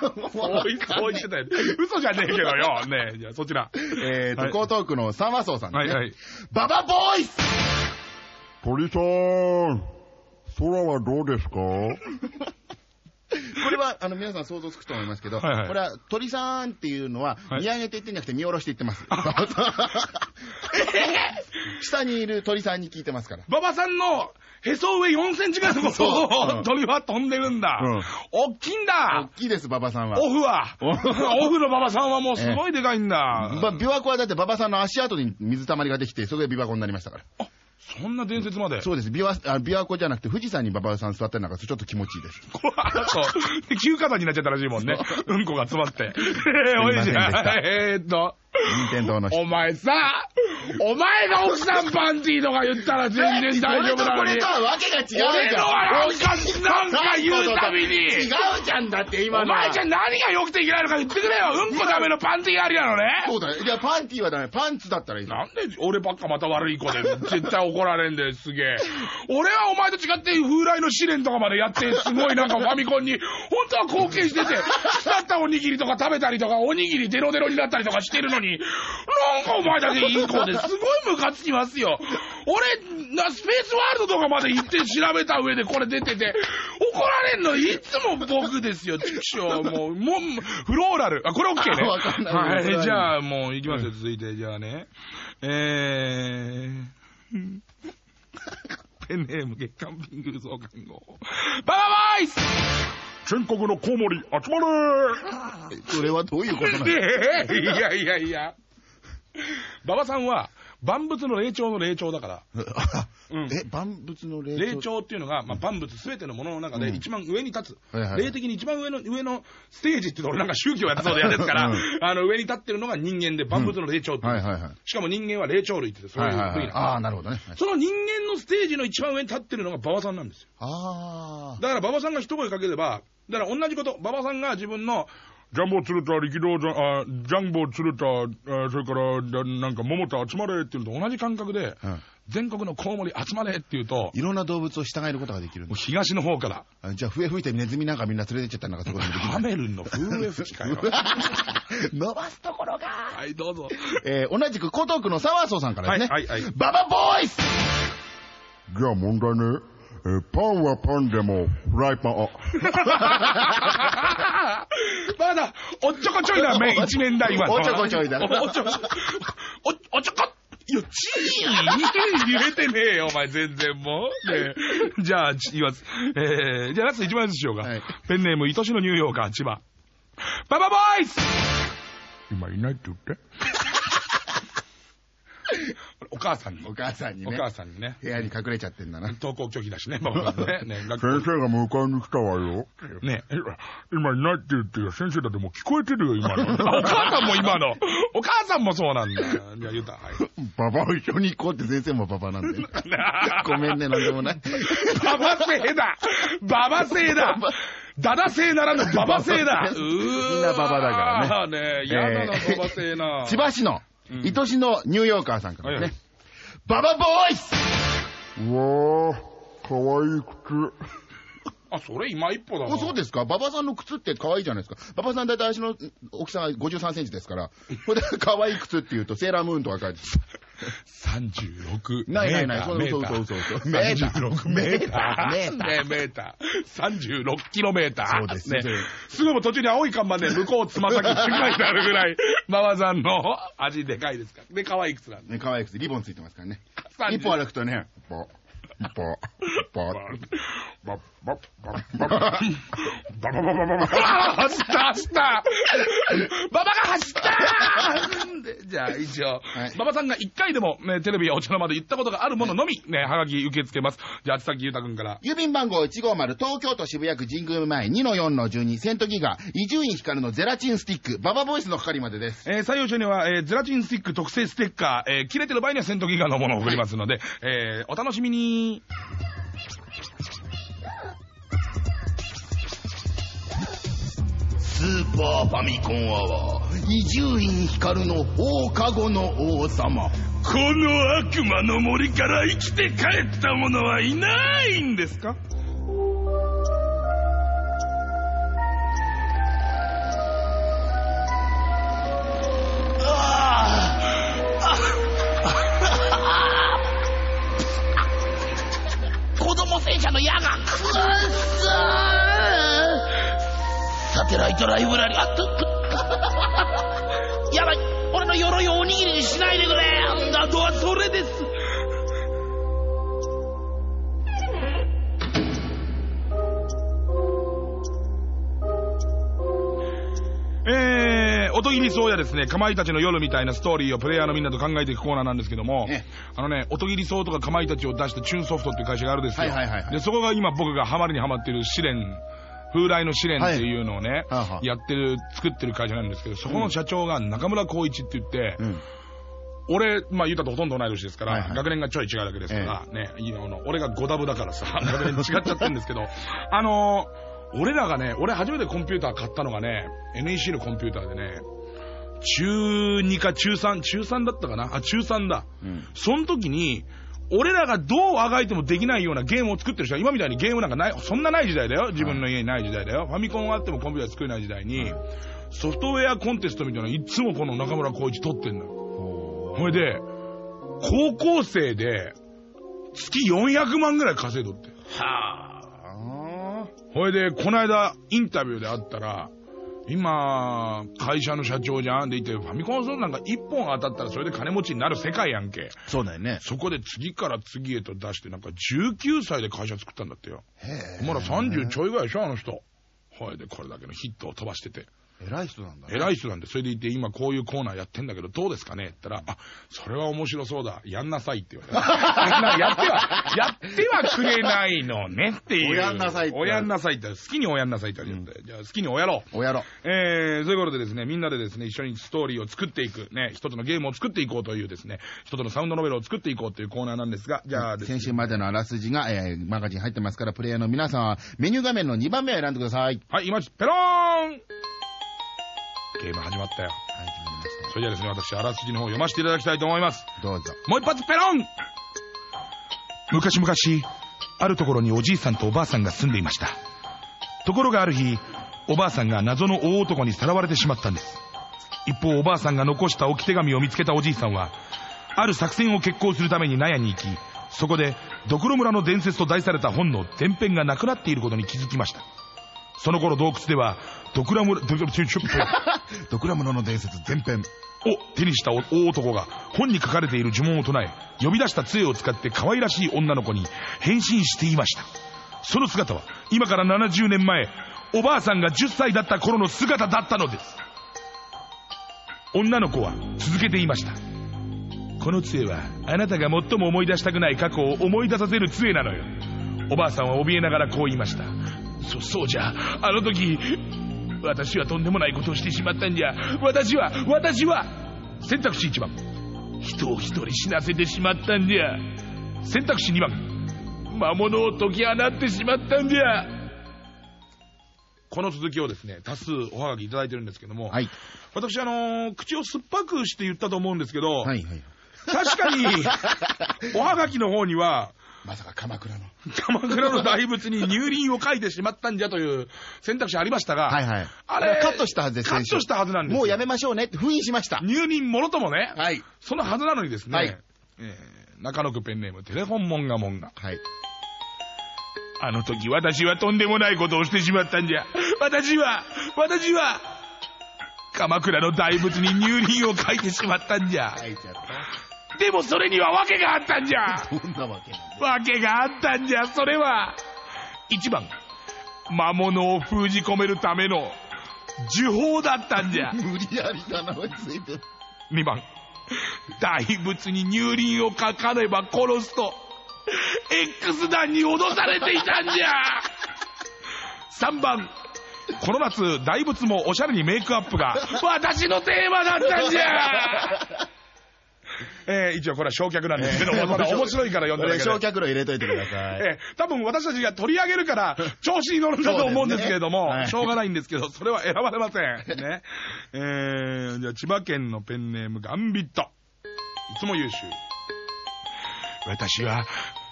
そう言そう言ってたよ。嘘じゃねえけどよ。ねえ、じゃあそちら。えっと、はい江東区の三和荘さんですね。はいはい。ババボーイス鳥さん、空はどうですか？これは、あの、皆さん想像つくと思いますけど、はいはいこれは、鳥さんっていうのは、はい見上げて言ってんじゃなくて見下ろして言ってます。下にいる鳥さんに聞いてますから。馬場さんのへそ上4センチぐらいの そう鳥は飛んでるんだ。うん大きいん大だ。きいです、馬場さんは。オフは。おオフの馬場さんはもうすごいでかいんだ。ば琵琶湖はだって馬場さんの足跡に水たまりができて、それで琵琶湖になりましたから。そんな伝説まで。そうです。琵琶あ琵琶湖じゃなくて富士山に馬場さん座ってるのがちょっと気持ちいいです。これあそう。で急火山になっちゃったらしいもんね。うんこが詰まって。えー、おいしい。えーっと。任天堂の人。お前さ、お前が奥さんパンティーとか言ったら全然大丈夫なのに。これとはわけが違うじゃん。俺のはなんか、なんか言うたびに。違うじゃんだって今おのは。前じゃ何が良くていけないのか言ってくれよ。うんこダメのパンティーありなのね。そうだよ。いや、パンティーはダメ。パンツだったらいい。なんで俺ばっかまた悪い子で絶対怒られんですげえ。俺はお前と違って風来の試練とかまでやって、すごいなんかファミコンに、本当は貢献してて、腐ったおにぎりとか食べたりとか、おにぎりデロデロになったりとかしてるのに、なんかお前だけいい子ですごいムカつきますよ。俺、なスペースワールドとかまで行って調べた上でこれ出てて、怒られんのいつも僕ですよ、畜生。もう、もう、フローラル。あ、これ OK ね。わかんないはい、じゃあもう行きますよ、続いて。じゃあね。えー、ペンネーム月刊ピング増刊号。ババボイス全国のコウモリ、集まれ それはどういうことなのえーいやいやいや。馬場さんは、万物の霊長の霊長だから。うん。え、万物の霊霊長っていうのが、まあ、万物すべてのものの中でうん。一番上に立つ、はいはい霊的に一番上の上のステージって俺なんか宗教やってそうで嫌ですから、うん。あの上に立ってるのが人間で万物の霊長ってはいはいはい。しかも人間は霊長類ってそういうはいはいはい。部位なのああ、なるほどね。はいその人間のステージの一番上に立ってるのが馬場さんなんですよ。あだから馬場さんが一声かければ、だから同じこと、馬場さんが自分の、ジャンボ鶴田力道ジャン、あジャンボ鶴田、あそれから、だなんか桃田集まれっていうのと同じ感覚で、あ。うん。全国のコウモリ集まれっていうと、いろんな動物を従えることができる東の方から、あじゃあ、笛吹いてネズミなんかみんな連れてっちゃったりなんかそういうこともできるハメルンの風吹きかよ。伸ばすところが。はい、どうぞ。えー、同じく江東区の沢荘さんからですね。はいはいはいババボーイスじゃあ問題ね。えーパンはパンでも、フライパン、あ、まだ、おっちょこちょいな面、一面だ、今の。おっちょこちょいだお おっちょこ、お、おちょこ、いや、チー言えてねえよ、お前、全然もう。ねえじゃあ、ち言います。えー、じゃあ、ラスト一枚ずつしようか。はいペンネーム、愛しのニューヨーカー、千葉。ババボーイス今いないって言って。お母さんに。お母さんにね。お母さんにね。部屋に隠れちゃってんだな。登校拒否だしね、ね。先生が迎えに来たわよ。ねえ今いないって言ってよ。先生だってもう聞こえてるよ、今の。あ お母さんも今の。お母さんもそうなんだ。じゃあ、言うた。はい。ババを一緒に行こうって先生もババなんで。ごめんね、なんでもない。ババ製だババ製だダダ製ならぬババ製だみんなババだからね。ねえ、やだな、えーババ製な。千葉市の、うん愛しのニューヨーカーさんからですね。はいババボーイスうわぁ、かわいい靴。あ、それ今一歩だな。おそうですか？馬場さんの靴って可愛いじゃないですか。馬場さん大体足の大きさが53センチですから。これで可愛い靴って言うとセーラームーンとか書いて36。ないないないメーターそうそうそうそうメーター。36メーター。メーターねメーター。36キロメーター。そうですね。すぐもう途中に青い看板で向こうつま先って書いてあるぐらい、ママさんの味でかいですから。で、可愛い靴なんで。ね、可愛い靴。リボンついてますからね。30一歩歩くとね、バッバッバッバッバッバババババババっバ走バたバババ走バたバゃバ一バ、馬バさバがバ回バも、バ、テバビバおバのバでバっバこバがバるバのバみ、バ、はバきバけバけバす。バゃバ、あバさバゆバたバんバら。バ便バ号バッバ、東バ都バ谷バ神バ前2-4-12、バンバギバ、伊バ院バのバラバンバテバック、ババボイバのバまバでバ。えバ、採バ者バは、バー、バラバンバテバッバ特バスバッカバ、えバ、切バてバ場バにバセバトバガバもバをバりバすバで、バい、バー、バ楽バみバ。スーパーファミコンアワー伊集院光の放課後の王様。この悪魔の森から生きて帰った者はいないんですか？子供戦車の矢がくっそーサライドライブラリあっと やばい。俺の鎧をおにぎりにしないでくれ。あとはそれです。えー、おとぎみそうやですね、かまいたちの夜みたいなストーリーをプレイヤーのみんなと考えていくコーナーなんですけども、あのね、おとぎりそうとかかまいたちを出したチューンソフトっていう会社があるんですよ。で、そこが今僕がハマりにハマってる試練。風来の試練っていうのをね、やってる、作ってる会社なんですけど、そこの社長が中村光一って言って、うん。俺、まあ言うたとほとんど同い年ですから、はいはい学年がちょい違うだけですから、ね、のあの俺が5ダブだからさ、学年違っちゃってるんですけど、あのー俺らがね、俺初めてコンピューター買ったのがね、NEC のコンピューターでね、中2か中3、中3だったかな？あ、中3だ。うん。その時に、俺らがどうあがいてもできないようなゲームを作ってる人は今みたいにゲームなんかない、そんなない時代だよ。自分の家にない時代だよ。ファミコンがあってもコンピューター作れない時代に、ソフトウェアコンテストみたいなのいつもこの中村光一取ってんのよ。ほいで、高校生で、月400万ぐらい稼いどって。あほいで、この間、インタビューであったら、今、会社の社長じゃんでいて、ファミコンソフトなんか1本当たったらそれで金持ちになる世界やんけ。ーそうだよね。そこで次から次へと出して、なんか19歳で会社作ったんだってよ。へえ。まだ30ちょいぐらいでしょ、あの人。ほいで、これだけのヒットを飛ばしてて。偉い人なんだね。偉い人なんで、それでいて、今こういうコーナーやってんだけど、どうですかねって言ったら、あ、それは面白そうだ。やんなさいって言われた。やっては、やってはくれないのねっていう。おやんなさいっておやんなさいって。好きにおやんなさいって言われて、じゃあ好きにおやろう。おやろ。えー、そういうことでですね、みんなでですね、一緒にストーリーを作っていく、ね、一つのゲームを作っていこうというですね、一つのサウンドノベルを作っていこうというコーナーなんですが、じゃあね先週までのあらすじが、えーマガジン入ってますから、プレイヤーの皆さんはメニュー画面の2番目を選んでください。はい、今、ペローンゲーム始まったよ。はい、決まりましそれじゃあですね、私、あらすじの方を読ませていただきたいと思います。た。どうぞ。もう一発ペロン昔々、あるところにおじいさんとおばあさんが住んでいました。ところがある日、おばあさんが謎の大男にさらわれてしまったんです。一方、おばあさんが残した置き手紙を見つけたおじいさんは、ある作戦を決行するために納屋に行き、そこで、ドクロ村の伝説と題された本の前編がなくなっていることに気づきました。その頃洞窟では、ドクラ村、ドクラ、ちょ、ちょ、ドクラ村の伝説前編。を手にした大男が本に書かれている呪文を唱え呼び出した杖を使って可愛らしい女の子に変身していました。その姿は今から70年前おばあさんが10歳だった頃の姿だったのです。女の子は続けていました。この杖はあなたが最も思い出したくない過去を思い出させる杖なのよ。おばあさんは怯えながらこう言いましたそそうじゃあの時私はとんでもないことをしてしまったんじゃ私は私は選択肢1番人を一人死なせてしまったんじゃ選択肢2番魔物を解き放ってしまったんじゃこの続きをですね多数おはがきいただいてるんですけども、はい。私あのー口を酸っぱくして言ったと思うんですけど、はいはい。確かに おはがきの方にはまさか鎌倉の。鎌倉の大仏に乳輪を書いてしまったんじゃという選択肢ありましたが、はいはい。あれカットしたはずですカットしたはずなんですよもうやめましょうねって封印しました。乳輪もろともね、はい。そのはずなのにですね、はいえー中野区ペンネームテレフォンモンガモンガ。はい。あの時私はとんでもないことをしてしまったんじゃ。私は、私は、鎌倉の大仏に乳輪を書いてしまったんじゃ。書いちゃっでもそれには訳があったんじゃ。た。どんなわけなんだ訳があったんじゃ、それは。1番、魔物を封じ込めるための呪法だったんじゃ。無理やりだな、随分。2番、大仏に乳輪を書かねば殺すと、X 弾に脅されていたんじゃ。3番、この夏、大仏もおしゃれにメイクアップが私のテーマだったんじゃ。えー一応これは焼却なんですけども、まだ面白いから読んだだけで。焼却炉入れといてください。ええ多分私たちが取り上げるから、調子に乗るんだと思うんですけれども、ねはいしょうがないんですけど、それは選ばれません。ね。えー、じゃあ千葉県のペンネームガンビット。いつも優秀。私は、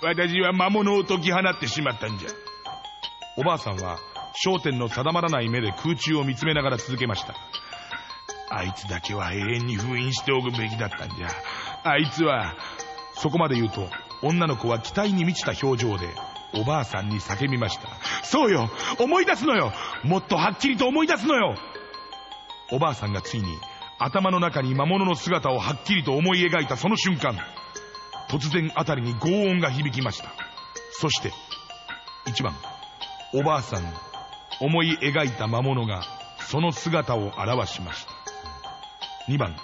私は魔物を解き放ってしまったんじゃ。おばあさんは、焦点の定まらない目で空中を見つめながら続けました。あいつだけは永遠に封印しておくべきだったんじゃ。あいつは、そこまで言うと、女の子は期待に満ちた表情で、おばあさんに叫びました。そうよ思い出すのよもっとはっきりと思い出すのよおばあさんがついに、頭の中に魔物の姿をはっきりと思い描いたその瞬間、突然あたりに轟音が響きました。そして、1番、おばあさん、思い描いた魔物が、その姿を表しました。2番。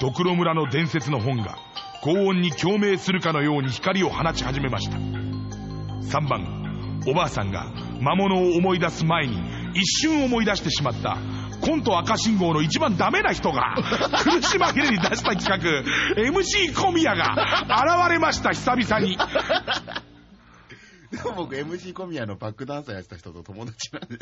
ドクロ村の伝説の本が高温に共鳴するかのように光を放ち始めました。3番。おばあさんが魔物を思い出す前に一瞬思い出してしまったコント赤信号の一番ダメな人が苦し紛れに出した企画 MC 小宮が現れました久々に。僕 MC 小宮のバックダンサーやってた人と友達なんで。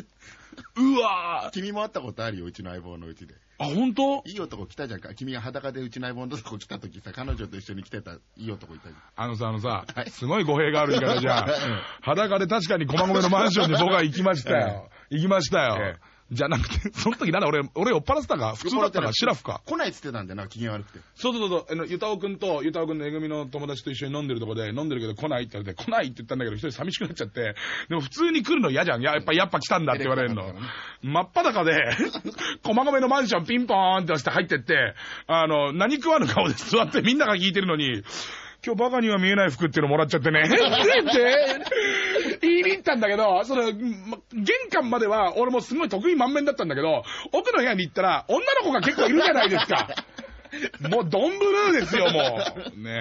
うわー君も会ったことあるよ、うちの相棒のうちで。あ本当？いい男来たじゃんか。君が裸でうちの相棒のとこ来た時さ、彼女と一緒に来てたいい男いたじゃん。あのさ、あのさは、いすごい語弊がある言い方じゃん。裸で確かに駒込のマンションに僕は行きましたよ。行きましたよえ。じゃなくて、その時なんだ俺、俺酔っ払ってたか？普通だったか？シラフか？来ないっつってたんだよな、機嫌悪くて。そうそうそう、あの、ゆたおくんと、ゆたおくんのえぐみの友達と一緒に飲んでるとこで、飲んでるけど来ないって言われて、来ないって言ったんだけど、一人寂しくなっちゃって、でも普通に来るの嫌じゃん。ややっぱ、やっぱ来たんだって言われるの。真っ裸で、駒込のマンションピンポーンって押して入ってって、あの、何食わぬ顔で座ってみんなが聞いてるのに、今日バカには見えない服っていうのもらっちゃってね。って言いに行ったんだけど、その、ま玄関までは俺もすごい得意満面だったんだけど、奥の部屋に行ったら女の子が結構いるじゃないですか。もうドンブルーですよ、もう。ね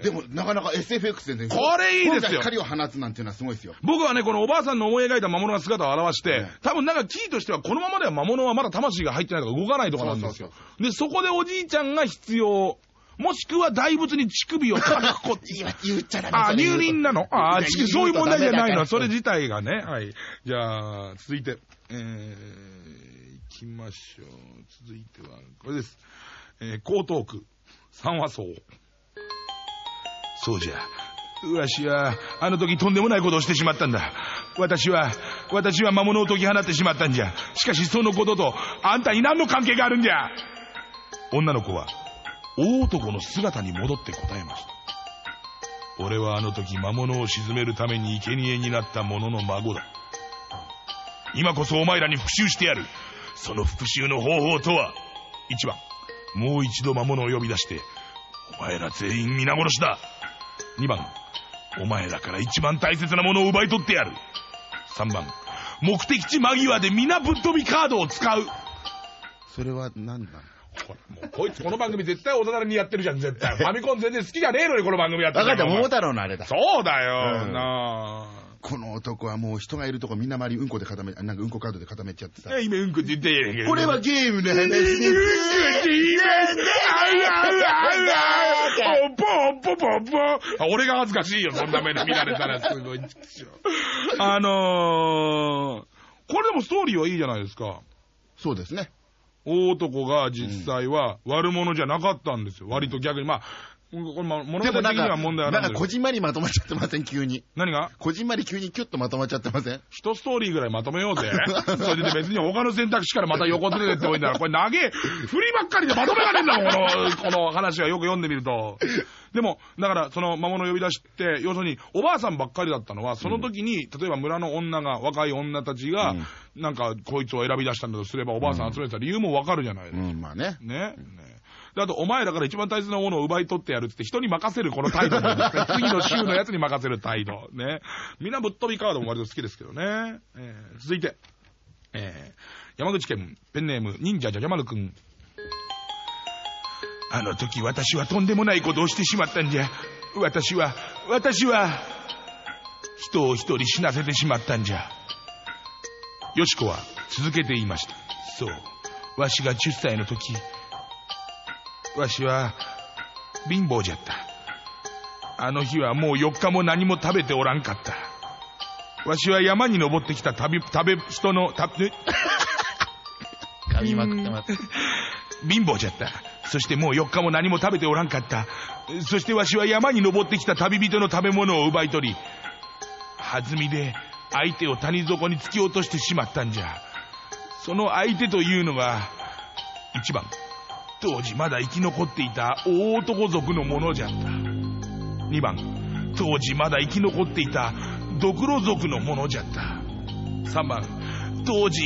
え。でも、なかなか SFX でね。これいいですよ光を放つなんていうのはすごいですよ。僕はね、このおばあさんの思い描いた魔物が姿を現して、ね多分なんかキーとしてはこのままでは魔物はまだ魂が入ってないとか動かないとかなんですよ。で、そこでおじいちゃんが必要。もしくは大仏に乳首をかくこ言言っちゃダメあ、入輪なの？あ、いや乳首そういう問題じゃないの？それ自体がね。はい。じゃあ、続いて、えー、行きましょう。続いては、これです。えー、江東区、三和荘。そうじゃ。わしは、あの時とんでもないことをしてしまったんだ。私は、私は魔物を解き放ってしまったんじゃ。しかしそのことと、あんたに何の関係があるんじゃ？女の子は、大男の姿に戻って答えました。俺はあの時魔物を沈めるために生贄になった者の孫だ。今こそお前らに復讐してやる。その復讐の方法とは、1番、もう一度魔物を呼び出して、お前ら全員皆殺しだ。2番、お前らから一番大切なものを奪い取ってやる。3番、目的地間際で皆ぶっ飛びカードを使う。それは何なのほら、もうこいつこの番組絶対大人にやってるじゃん、絶対。ファミコン全然好きじゃねえのにこの番組やってる分かった、桃太郎のあれだ。そうだよ、うんなこの男はもう人がいるとこみんな周りうんこで固め、あなんかうんこカードで固めちゃってさあ。。今うんこって言ってやるけど。これはゲームの話うんこってです。言え あうあうあうあうポンポンポンポンあ俺が恥ずかしいよ、そんな目で見られたらすごい。あのー、これでもストーリーはいいじゃないですか。そうですね。大男が実際は悪者じゃなかったんですよ。割と逆に。まあ、これまあ物語的には問題はなんか。こじんまりまとまっちゃってません、急に。何が？こじんまり急にキュッとまとまっちゃってません？一ストーリーぐらいまとめようぜ。それで別に他の選択肢からまた横ずれてっておいたら、これ長え、振りばっかりでまとめられんだもん、この、この話はよく読んでみると。でも、だから、その魔物を呼び出して、要するに、おばあさんばっかりだったのは、その時に、例えば村の女が、若い女たちが、なんか、こいつを選び出したんだとすれば、おばあさん集めてた理由もわかるじゃないですか。うん、まあね。ね。ねで、あと、お前らから一番大切なものを奪い取ってやるって人に任せるこの態度もいいですね。次の週のやつに任せる態度。ね。みんなぶっ飛びカードも割と好きですけどね。えー続いて、えー山口県ペンネーム忍者じゃじゃ丸くん。あの時私はとんでもないことをしてしまったんじゃ。私は、私は、人を一人死なせてしまったんじゃ。よしこは続けて言いました。そう。わしが10歳の時、わしは貧乏じゃった。あの日はもう4日も何も食べておらんかった。わしは山に登ってきた旅、食べ、人の、た、え 噛みまくってます。貧乏じゃった。そしてもう4日も何も食べておらんかった。そしてわしは山に登ってきた旅人の食べ物を奪い取り、弾みで相手を谷底に突き落としてしまったんじゃ。その相手というのが、1番、当時まだ生き残っていた大男族のものじゃった。2番、当時まだ生き残っていたドクロ族のものじゃった。3番、当時、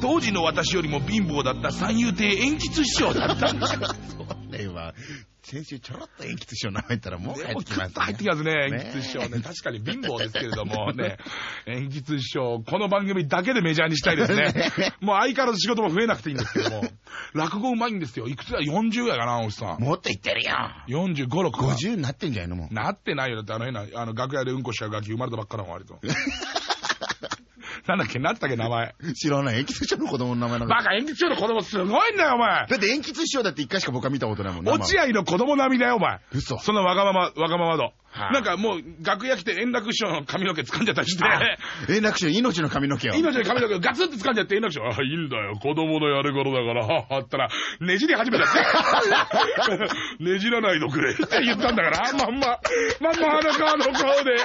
当時の私よりも貧乏だった三遊亭円吉師匠だったんだ。それは、先週ちょろっと鉛筆師匠の名前言ったらもう帰でもってきますクッと入ってきますね、ね鉛筆師匠ね。確かに貧乏ですけれどもね、鉛筆師匠、この番組だけでメジャーにしたいですね。もう相変わらず仕事も増えなくていいんですけども、落語うまいんですよ。いくつだ ?40 やかな、おじさん。もっと言ってるよ。45、6か。50になってんじゃないのもう。なってないよ。だってあの変な、あの、楽屋でうんこしちゃうガキ生まれたばっかなの割と。なんだっけ、なったっけ、名前。知らない。鉛筆師匠の子供の名前なんか。バカ、鉛筆師匠の子供すごいんだよ、お前。だって鉛筆師匠だって一回しか僕は見たことないもん落合の子供並みだよ、お前。嘘そんなわがまま、わがまま度。はいなんかもう、楽屋来て円楽師匠の髪の毛掴んじゃったりして、円楽師匠、命の髪の毛を。命の髪の毛をガツンって掴んじゃって円楽師匠、あ、いいんだよ、子供のやる頃だから、はっはったら、ねじり始めたって。ねじらないどくれって言ったんだから、まんま、まんまあの顔の顔で、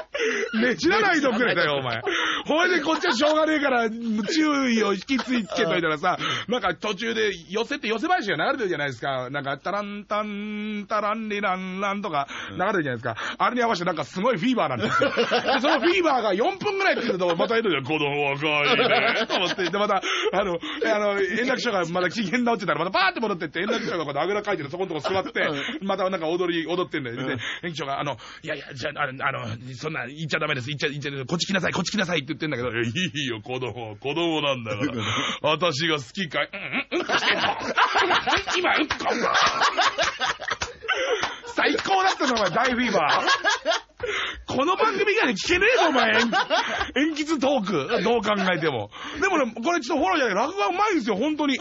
ねじらないどくれだよ、お前。ほいでこっちはしょうがねえから、注意を引きつけといたらさ、なんか途中で寄せって寄せ林が流れてるじゃないですか。なんか、タランタン、タランリランランとか流れてるじゃないですか。あれに合わせてなんかすごいフィーバーなんですよ。で、そのフィーバーが4分ぐらいって言うと、また言うと、子供若いね、と思って、で、また、あの、あの、円楽師匠がまだ機嫌直ってたら、またパーって戻ってって、円楽師匠がこうあぐらかいてる、そこのとこ座って、またなんか踊り、踊ってんだよ。で、円楽師匠が、あの、いやいや、じゃあ、あの、あのそんな、言っちゃダメです、言っちゃ、言っちゃ、こっち来なさい、こっち来なさいって言ってんだけど、いやいいよ、子供、子供なんだから。私が好きかい、うん、うん、うんこしてんの 今、うんこ。最高だったの、お前、大フィーバー。この番組以外に聞けねえぞ、お前。鉛筆トーク。どう考えても。でもね、これちょっとフォローじゃない。落語はうまいんですよ、本当に。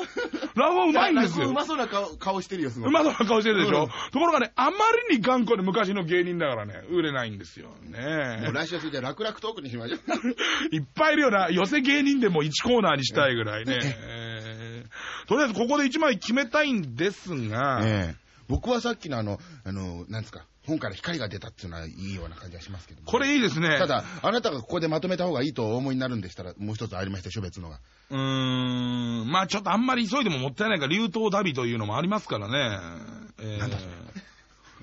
落語はうまいんですよ。うまそうな顔顔してるよ、すごい。うまそうな顔してるでしょ。うんところがね、あまりに頑固で昔の芸人だからね、売れないんですよ。ねもう来週はそれじゃ楽々トークにしましょう。いっぱいいるよな。寄せ芸人でも1コーナーにしたいぐらいね。えーとりあえずここで1枚決めたいんですが、ええ僕はさっきのあの、あの、なんですか、本から光が出たっていうのはいいような感じがしますけどもこれいいですね。ただ、あなたがここでまとめた方がいいとお思いになるんでしたら、もう一つありましたでしょ、別のが。うーん、まあちょっとあんまり急いでももったいないから、流凍ダビというのもありますからね。えー、なんだそれ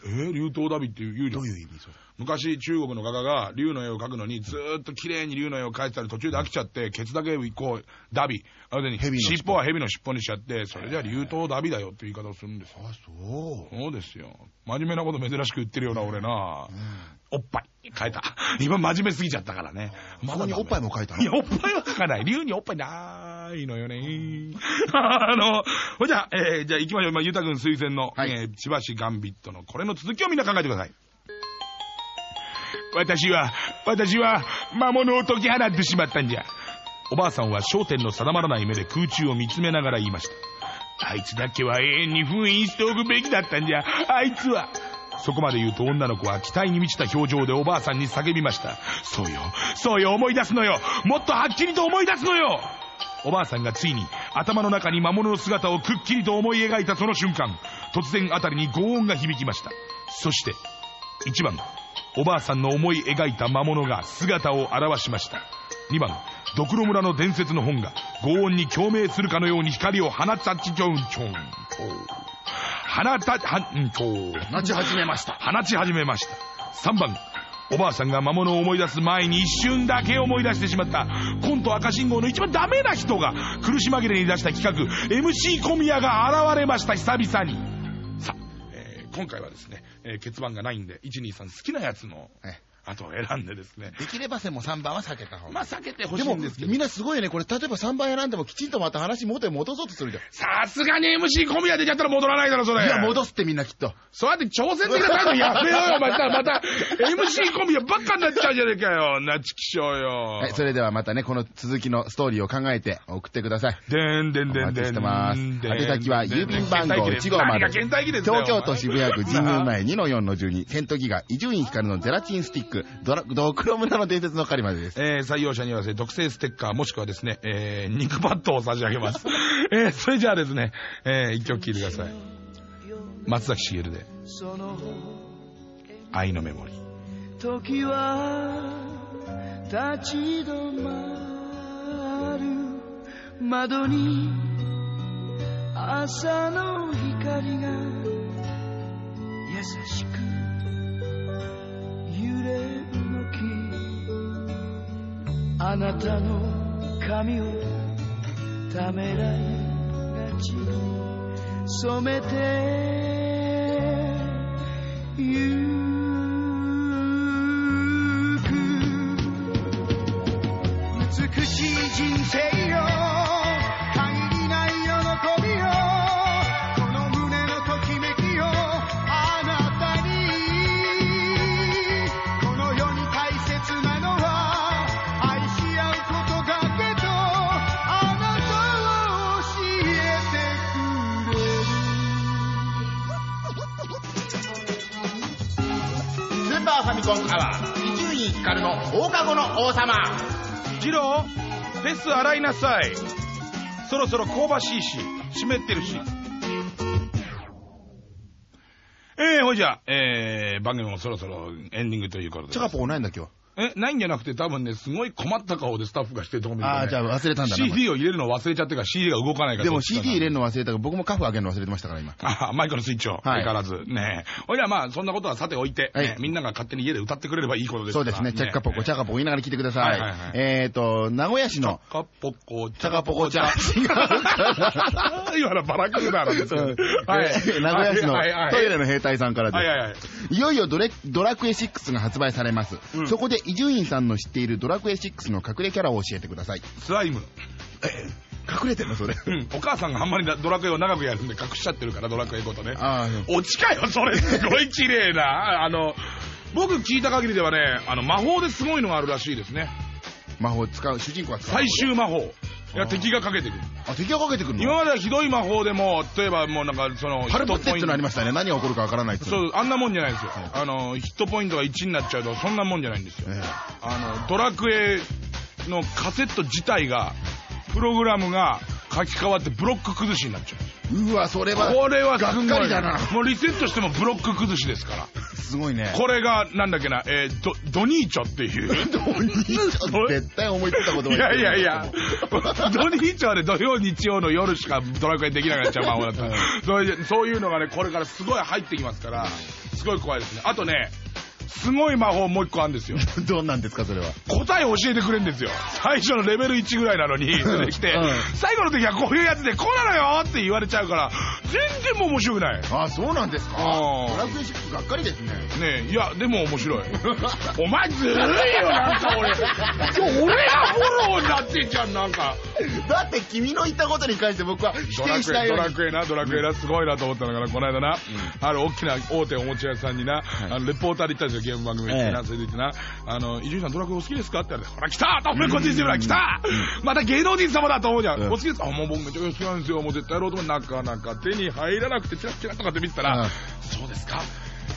えー流凍ダビっていう言うじゃんどういう意味それ。昔中国の画家が竜の絵を描くのにずーっと綺麗に竜の絵を描いてたら途中で飽きちゃって、ケツだけこう、ダビ。あれに尻尾は蛇の尻尾にしちゃって、それじゃ流凍ダビだよって言い方をするんですよ。あ、そう。そうですよ。真面目なこと珍しく言ってるような俺な。おっぱい。変えた。今真面目すぎちゃったからね。まだにおっぱいも書いたの？いや、おっぱいは書かない。竜におっぱいないのよね。あの、ほいじゃあ、えーじゃあ行きましょう。まあ、ゆうたくん推薦の、はいえー千葉市ガンビットのこれの続きをみんな考えてください。私は、私は、魔物を解き放ってしまったんじゃ。おばあさんは焦点の定まらない目で空中を見つめながら言いました。あいつだけは永遠に封印しておくべきだったんじゃ。あいつは。そこまで言うと女の子は期待に満ちた表情でおばあさんに叫びました。そうよ、そうよ、思い出すのよ。もっとはっきりと思い出すのよ。おばあさんがついに頭の中に魔物の姿をくっきりと思い描いたその瞬間、突然あたりに轟音が響きました。そして、1番、おばあさんの思い描いた魔物が姿を現しました。2番、ドクロ村の伝説の本が轟音に共鳴するかのように光を放ったちちょんちょん。放た、はんちょん。放ち始めました。放ち始めました。3番、おばあさんが魔物を思い出す前に一瞬だけ思い出してしまったコント赤信号の一番ダメな人が苦し紛れに出した企画 MC 小宮が現れました久々に今回はですね、えー欠番がないんで123好きなやつのえ後を選んでですねできればせも3番は避けた方が。まあ避けてほしいんですけどみんなすごいよね。これ、例えば3番選んでもきちんとまた話元へ戻そうとするじゃん。さすがに MC 小宮出ちゃったら戻らないだろそれいや、戻すってみんなきっと。そうやって挑戦的な態度やめようよ、また、また、MC コンビがばっかになっちゃうじゃねえかよ。なちきしょうよ。はい、それではまたね、この続きのストーリーを考えて送ってください。でんでんでんでんお待ちして宛先は郵便番号150。何が倦怠期で東京都渋谷区神宮前2の4の12、セントギガ、伊集院光のゼラチンスティック、ドラ、ドクロ村の伝説の狩りまでです。えー採用者にはですね、特製ステッカーもしくはですね、えー肉バットを差し上げます。えーそれじゃあですね、えー一曲聴いてください。松崎しげるで、愛のメモリー。時は立ち止まる窓に朝の光が優しく揺れ動きあなたの髪をためらいがち。染めてゆく。美しい人生よ。コンアワー伊集院光の放課後の王様ジロー、フェス洗いなさい。そろそろ香ばしいし、湿ってるし。えー、ほいじゃ、えー、番組もそろそろエンディングということで。チャカポコないんだ今日え、ないんじゃなくて多分ね、すごい困った顔でスタッフがしてるとこ見ると、ね。ああじゃあ忘れたんだな CD を入れるの忘れちゃってから CD が動かないから。でも CD 入れるの忘れたから僕もカフ開けるの忘れてましたから今。あマイクのスイッチを、相変わらず。ねえ。ほいじゃまあ、そんなことはさておいて、はい。ねみんなが勝手に家で歌ってくれればいいことですから。そうですね。チャカポコチャカポコ言いながら聞いてください。はいはいはい。えっと名古屋市の。チャカポコ、チチャカポコちゃん違うから今のバラクーダーなんですよ、ね。はい、名古屋市のはいはいはい。トイレの兵隊さんからです。はいはいはい。いよいよドレドラクエ6が発売されます。うん。そこで伊集院さんの知っているドラクエ6の隠れキャラを教えてください。スライム。隠れてんのそれ。うん。お母さんがあんまりドラクエを長くやるんで隠しちゃってるから、ドラクエごとね。ああ、オチかよ、それ。すごい綺麗な。あの、僕聞いた限りではね、あの、魔法ですごいのがあるらしいですね。魔法使う、主人公が使う。最終魔法。いや、敵がかけてくる。あ、敵がかけてくるの？今まではひどい魔法でも、例えばもうなんか、その、ハルポッテってのありまししたね。何が起こるかわからないっていうのそう、あんなもんじゃないですよ。あの、ヒットポイントが1になっちゃうと、そんなもんじゃないんですよ。えあの、ドラクエのカセット自体が、プログラムが書き換わってブロック崩しになっちゃう。えうわ、それは、これはすごいがっかりだなもうリセットしてもブロック崩しですから。すごいね。これが、なんだっけな、えー、ド、ドニーチョっていう？ドニーチョ絶対思いついたこといやいやいや、ドニーチョはね、土曜日曜の夜しかドラクエできなくなっちゃう魔法だった。それでそういうのがね、これからすごい入ってきますから、すごい怖いですね。あとね、すごい魔法もう一個あるんですよ。どうなんですか、それは。答え教えてくれるんですよ。最初のレベル1ぐらいなのに、出てきて、うん最後の時はこういうやつで、こうなのよって言われちゃうから、全然もう面白くない。あ、そうなんですか。ドラクエ6がっかりですね。ねえ、いや、でも面白い。お前ずるいよ、なんか俺。今日俺がフォローになってんじゃん、なんか。だって君の言ったことに関して僕は否ドラクエ、定したいドラクエな、ドラクエな、すごいなと思ったのがな、この間な、ある大きな大手おもちゃ屋さんにな、あの、レポーターで行ったんですよ、ゲーム番組に行ってな、えそれで行ってな、あの、伊集院さんドラクエお好きですか？って言われて、ほら来た！と、俺こっちにして来た！また芸能人様だと思うじゃん。うん。お好きですか？あ、もう僕めっちゃ好きなんですよ。もう絶対やろうと思って、なかなか手に入らなくて、チラッチラッとかって見てたら、うん。そうですか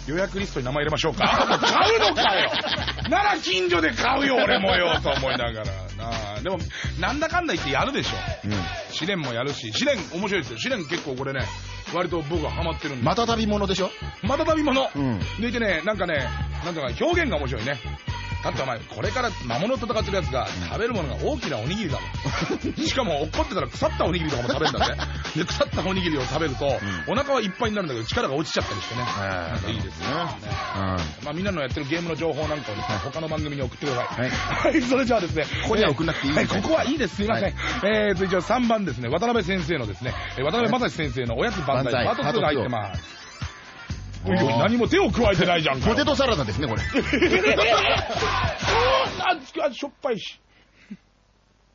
予約リストに名前入れましょうか買うのかよなら近所で買うよ、俺もよ、と思いながらなあでも、なんだかんだ言ってやるでしょ。うん試練もやるし、試練面白いですよ。試練結構これね、割と僕はハマってるんで。また旅物でしょ？また旅物。うんでいてね、なんかね、なんだか表現が面白いね。だってお前、これから魔物と戦ってるやつが食べるものが大きなおにぎりだもん。しかも、怒ってたら腐ったおにぎりとかも食べるんだぜ。で、腐ったおにぎりを食べると、お腹はいっぱいになるんだけど、力が落ちちゃったりしてね。はいなんかいいですね。ねうん。まあみんなのやってるゲームの情報なんかをですね、他の番組に送ってください。はいはい、それじゃあですね。ここには送んなくていいはい、ですねここはいいです。すいません。はいえーと、一応3番ですね、渡辺先生のですね、えー渡辺正史先生のおやつ万歳パート2が入ってます。何も手を加えてないじゃんかよ。ポテトサラダですね、これ。あ、しょっぱいし。